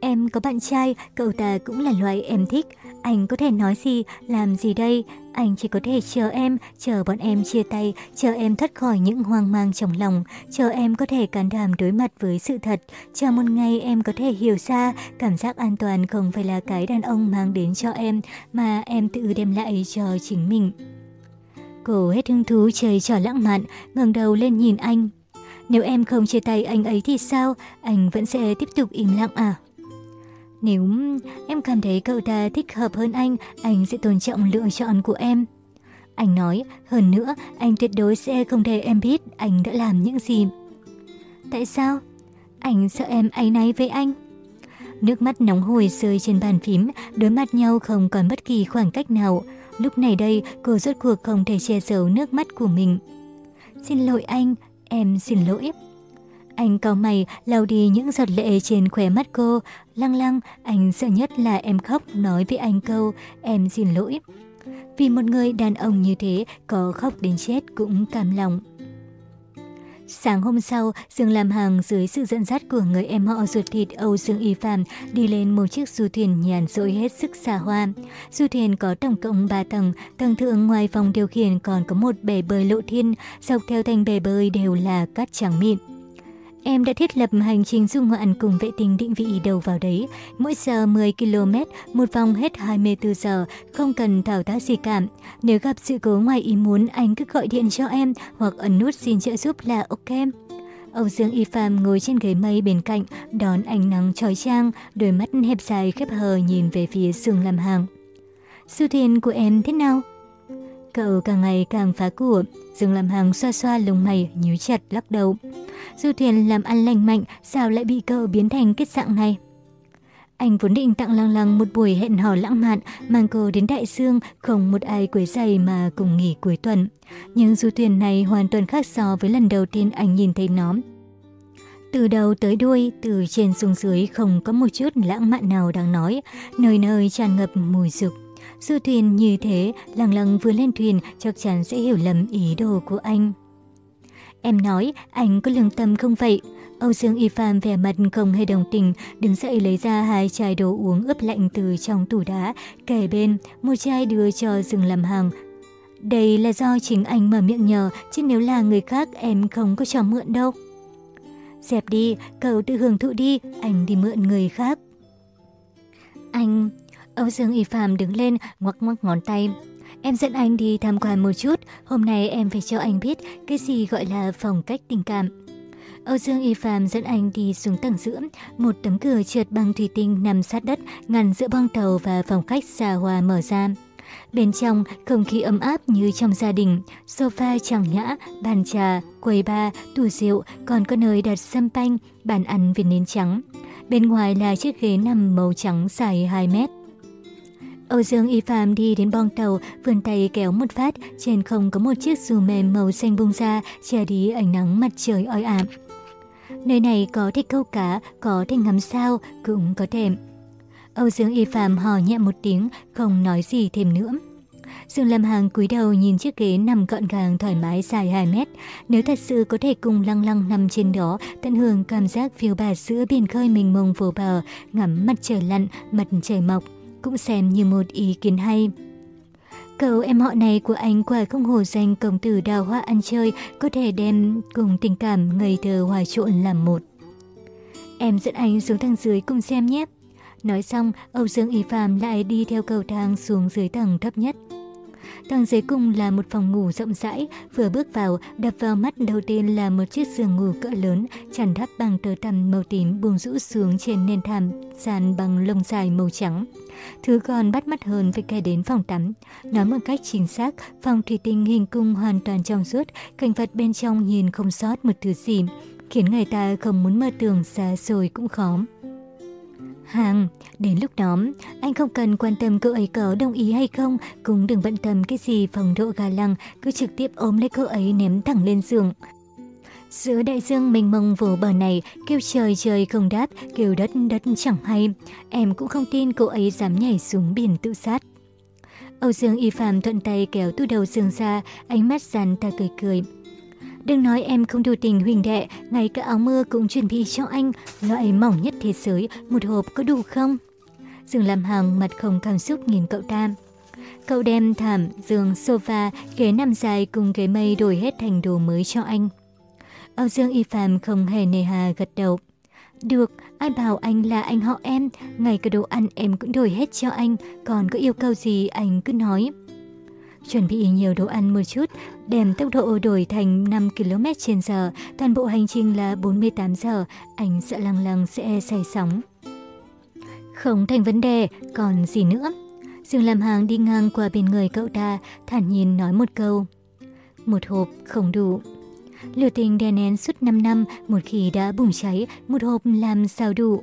Em có bạn trai, cậu ta cũng là loại em thích. Anh có thể nói gì, làm gì đây? Anh chỉ có thể chờ em, chờ bọn em chia tay, chờ em thoát khỏi những hoang mang trong lòng, chờ em có thể can đảm đối mặt với sự thật, chờ một ngày em có thể hiểu ra cảm giác an toàn không phải là cái đàn ông mang đến cho em, mà em tự đem lại cho chính mình. Cô hết hứng thú chơi trò lãng mạn, ngẩng đầu lên nhìn anh. Nếu em không chia tay anh ấy thì sao? Anh vẫn sẽ tiếp tục im lặng à? Nếu em cảm thấy cậu ta thích hợp hơn anh, anh sẽ tôn trọng lựa chọn của em. Anh nói, hơn nữa, anh tuyệt đối sẽ không để em biết anh đã làm những gì. Tại sao? Anh sợ em áy náy với anh. Nước mắt nóng hổi rơi trên bàn phím, đối mặt nhau không còn bất kỳ khoảng cách nào. Lúc này đây, cô rốt cuộc không thể che giấu nước mắt của mình. Xin lỗi anh, em xin lỗi. Anh cau mày, lau đi những giọt lệ trên khóe mắt cô. Lăng lăng, anh sợ nhất là em khóc nói với anh câu, em xin lỗi. Vì một người đàn ông như thế, có khóc đến chết cũng cam lòng. Sáng hôm sau, Dương Lam Hằng dưới sự dẫn dắt của người em họ ruột thịt Âu Dương Y Phạm đi lên một chiếc du thuyền nhàn rỗi hết sức xa hoa. Du thuyền có tổng cộng 3 tầng, tầng thượng ngoài phòng điều khiển còn có một bể bơi lộ thiên, dọc theo thành bể bơi đều là cát trắng mịn. Em đã thiết lập hành trình du ngoạn cùng vệ tinh định vị đầu vào đấy. Mỗi giờ 10 km, một vòng hết 24 giờ, không cần thảo tác gì cả. Nếu gặp sự cố ngoài ý muốn, anh cứ gọi điện cho em hoặc ấn nút xin trợ giúp là ok. Âu Dương Y Phạm ngồi trên ghế mây bên cạnh, đón ánh nắng trói trang, đôi mắt hẹp dài khép hờ nhìn về phía giường làm hàng. Su Thiên của em thế nào? Cậu càng ngày càng phá của, Dương làm hàng xoa xoa lông mày, nhíu chặt lắc đầu. Du thuyền làm ăn lành mạnh, sao lại bị cậu biến thành kết dạng này? Anh vốn định tặng Lăng Lăng một buổi hẹn hò lãng mạn, mang cô đến Đại Dương, không một ai quấy giày mà cùng nghỉ cuối tuần. Nhưng du thuyền này hoàn toàn khác so với lần đầu tiên anh nhìn thấy nó. Từ đầu tới đuôi, từ trên xuống dưới không có một chút lãng mạn nào đang nói, nơi nơi tràn ngập mùi dục. Du thuyền như thế, Lăng Lăng vừa lên thuyền chắc chắn sẽ hiểu lầm ý đồ của anh. Em nói, anh có lương tâm không vậy? Âu Dương Y Phạm vẻ mặt không hề đồng tình, đứng dậy lấy ra hai chai đồ uống ướp lạnh từ trong tủ đá, kể bên, một chai đưa cho Dương làm hàng. Đây là do chính anh mở miệng nhờ, chứ nếu là người khác em không có cho mượn đâu. Dẹp đi, cậu tự hưởng thụ đi, anh đi mượn người khác. Anh... Âu Dương Y Phạm đứng lên, ngoắc ngoắc ngón tay. Em dẫn anh đi tham quan một chút, hôm nay em phải cho anh biết cái gì gọi là phong cách tình cảm. Âu Dương Y Phạm dẫn anh đi xuống tầng giữa, một tấm cửa trượt bằng thủy tinh nằm sát đất, ngăn giữa bong tàu và phòng khách xa hoa mở ra. Bên trong, không khí ấm áp như trong gia đình, sofa trang nhã, bàn trà, quầy bar, tủ rượu, còn có nơi đặt sâm panh, bàn ăn viên nến trắng. Bên ngoài là chiếc ghế nằm màu trắng dài 2 mét. Âu Dương Y Phạm đi đến bong tàu, vươn tay kéo một phát, trên không có một chiếc dù mềm màu xanh bung ra, che đi ánh nắng mặt trời oi ảm. Nơi này có thể câu cá, có thể ngắm sao, cũng có thể. Âu Dương Y Phạm hò nhẹ một tiếng, không nói gì thêm nữa. Dương Lâm Hàng cúi đầu nhìn chiếc ghế nằm gọn gàng thoải mái dài 2 mét. Nếu thật sự có thể cùng lăng lăng nằm trên đó, tận hưởng cảm giác phiêu bạt giữa biển khơi mình mông vô bờ, ngắm mặt trời lặn, mặt trời mọc, cũng xem như một ý kiến hay. Cậu em họ này của anh quả không hổ danh công tử đào hoa ăn chơi, có thể đem cùng tình cảm ngây thơ hòa trộn làm một. Em dẫn anh xuống thang dưới cùng xem nhé. Nói xong, Âu Dương Y Phạm lại đi theo cầu thang xuống dưới tầng thấp nhất. Tầng dưới cùng là một phòng ngủ rộng rãi, vừa bước vào, đập vào mắt đầu tiên là một chiếc giường ngủ cỡ lớn, chăn đắp bằng tờ tằm màu tím buông rũ xuống trên nền thảm, sàn bằng lông dài màu trắng. Thứ còn bắt mắt hơn phải kể đến phòng tắm. Nói một cách chính xác, phòng thủy tinh hình cung hoàn toàn trong suốt, cảnh vật bên trong nhìn không sót một thứ gì, khiến người ta không muốn mơ tưởng xa xôi cũng khó. Hàng, đến lúc đó, anh không cần quan tâm cô ấy có đồng ý hay không, cũng đừng bận tâm cái gì phòng độ gà lăng, cứ trực tiếp ôm lấy cô ấy ném thẳng lên giường. Giữa đại dương mênh mông vô bờ này, kêu trời trời không đáp, kêu đất đất chẳng hay. Em cũng không tin cô ấy dám nhảy xuống biển tự sát. Âu Dương Y Phạm thuận tay kéo tu đầu giường ra, ánh mắt dàn ta cười cười. Đừng nói em không đủ tình huỳnh đệ, ngay cả áo mưa cũng chuẩn bị cho anh, loại mỏng nhất thế giới, một hộp có đủ không? Dương Lam Hằng mặt không cảm xúc nhìn cậu ta. Cậu đem thảm, giường, sofa, ghế nằm dài cùng ghế mây đổi hết thành đồ mới cho anh. Âu Dương Y Phạm không hề nề hà gật đầu. Được, ai bảo anh là anh họ em, ngay cả đồ ăn em cũng đổi hết cho anh, còn có yêu cầu gì anh cứ nói. Chuẩn bị nhiều đồ ăn một chút, đem tốc độ đổi thành 5 km trên giờ, toàn bộ hành trình là 48 giờ, anh sợ lăng lăng sẽ say sóng. Không thành vấn đề, còn gì nữa? Dương Lam Hàng đi ngang qua bên người cậu ta, thản nhiên nói một câu. Một hộp không đủ. Lửa tình đè nén suốt 5 năm, một khi đã bùng cháy, một hộp làm sao đủ.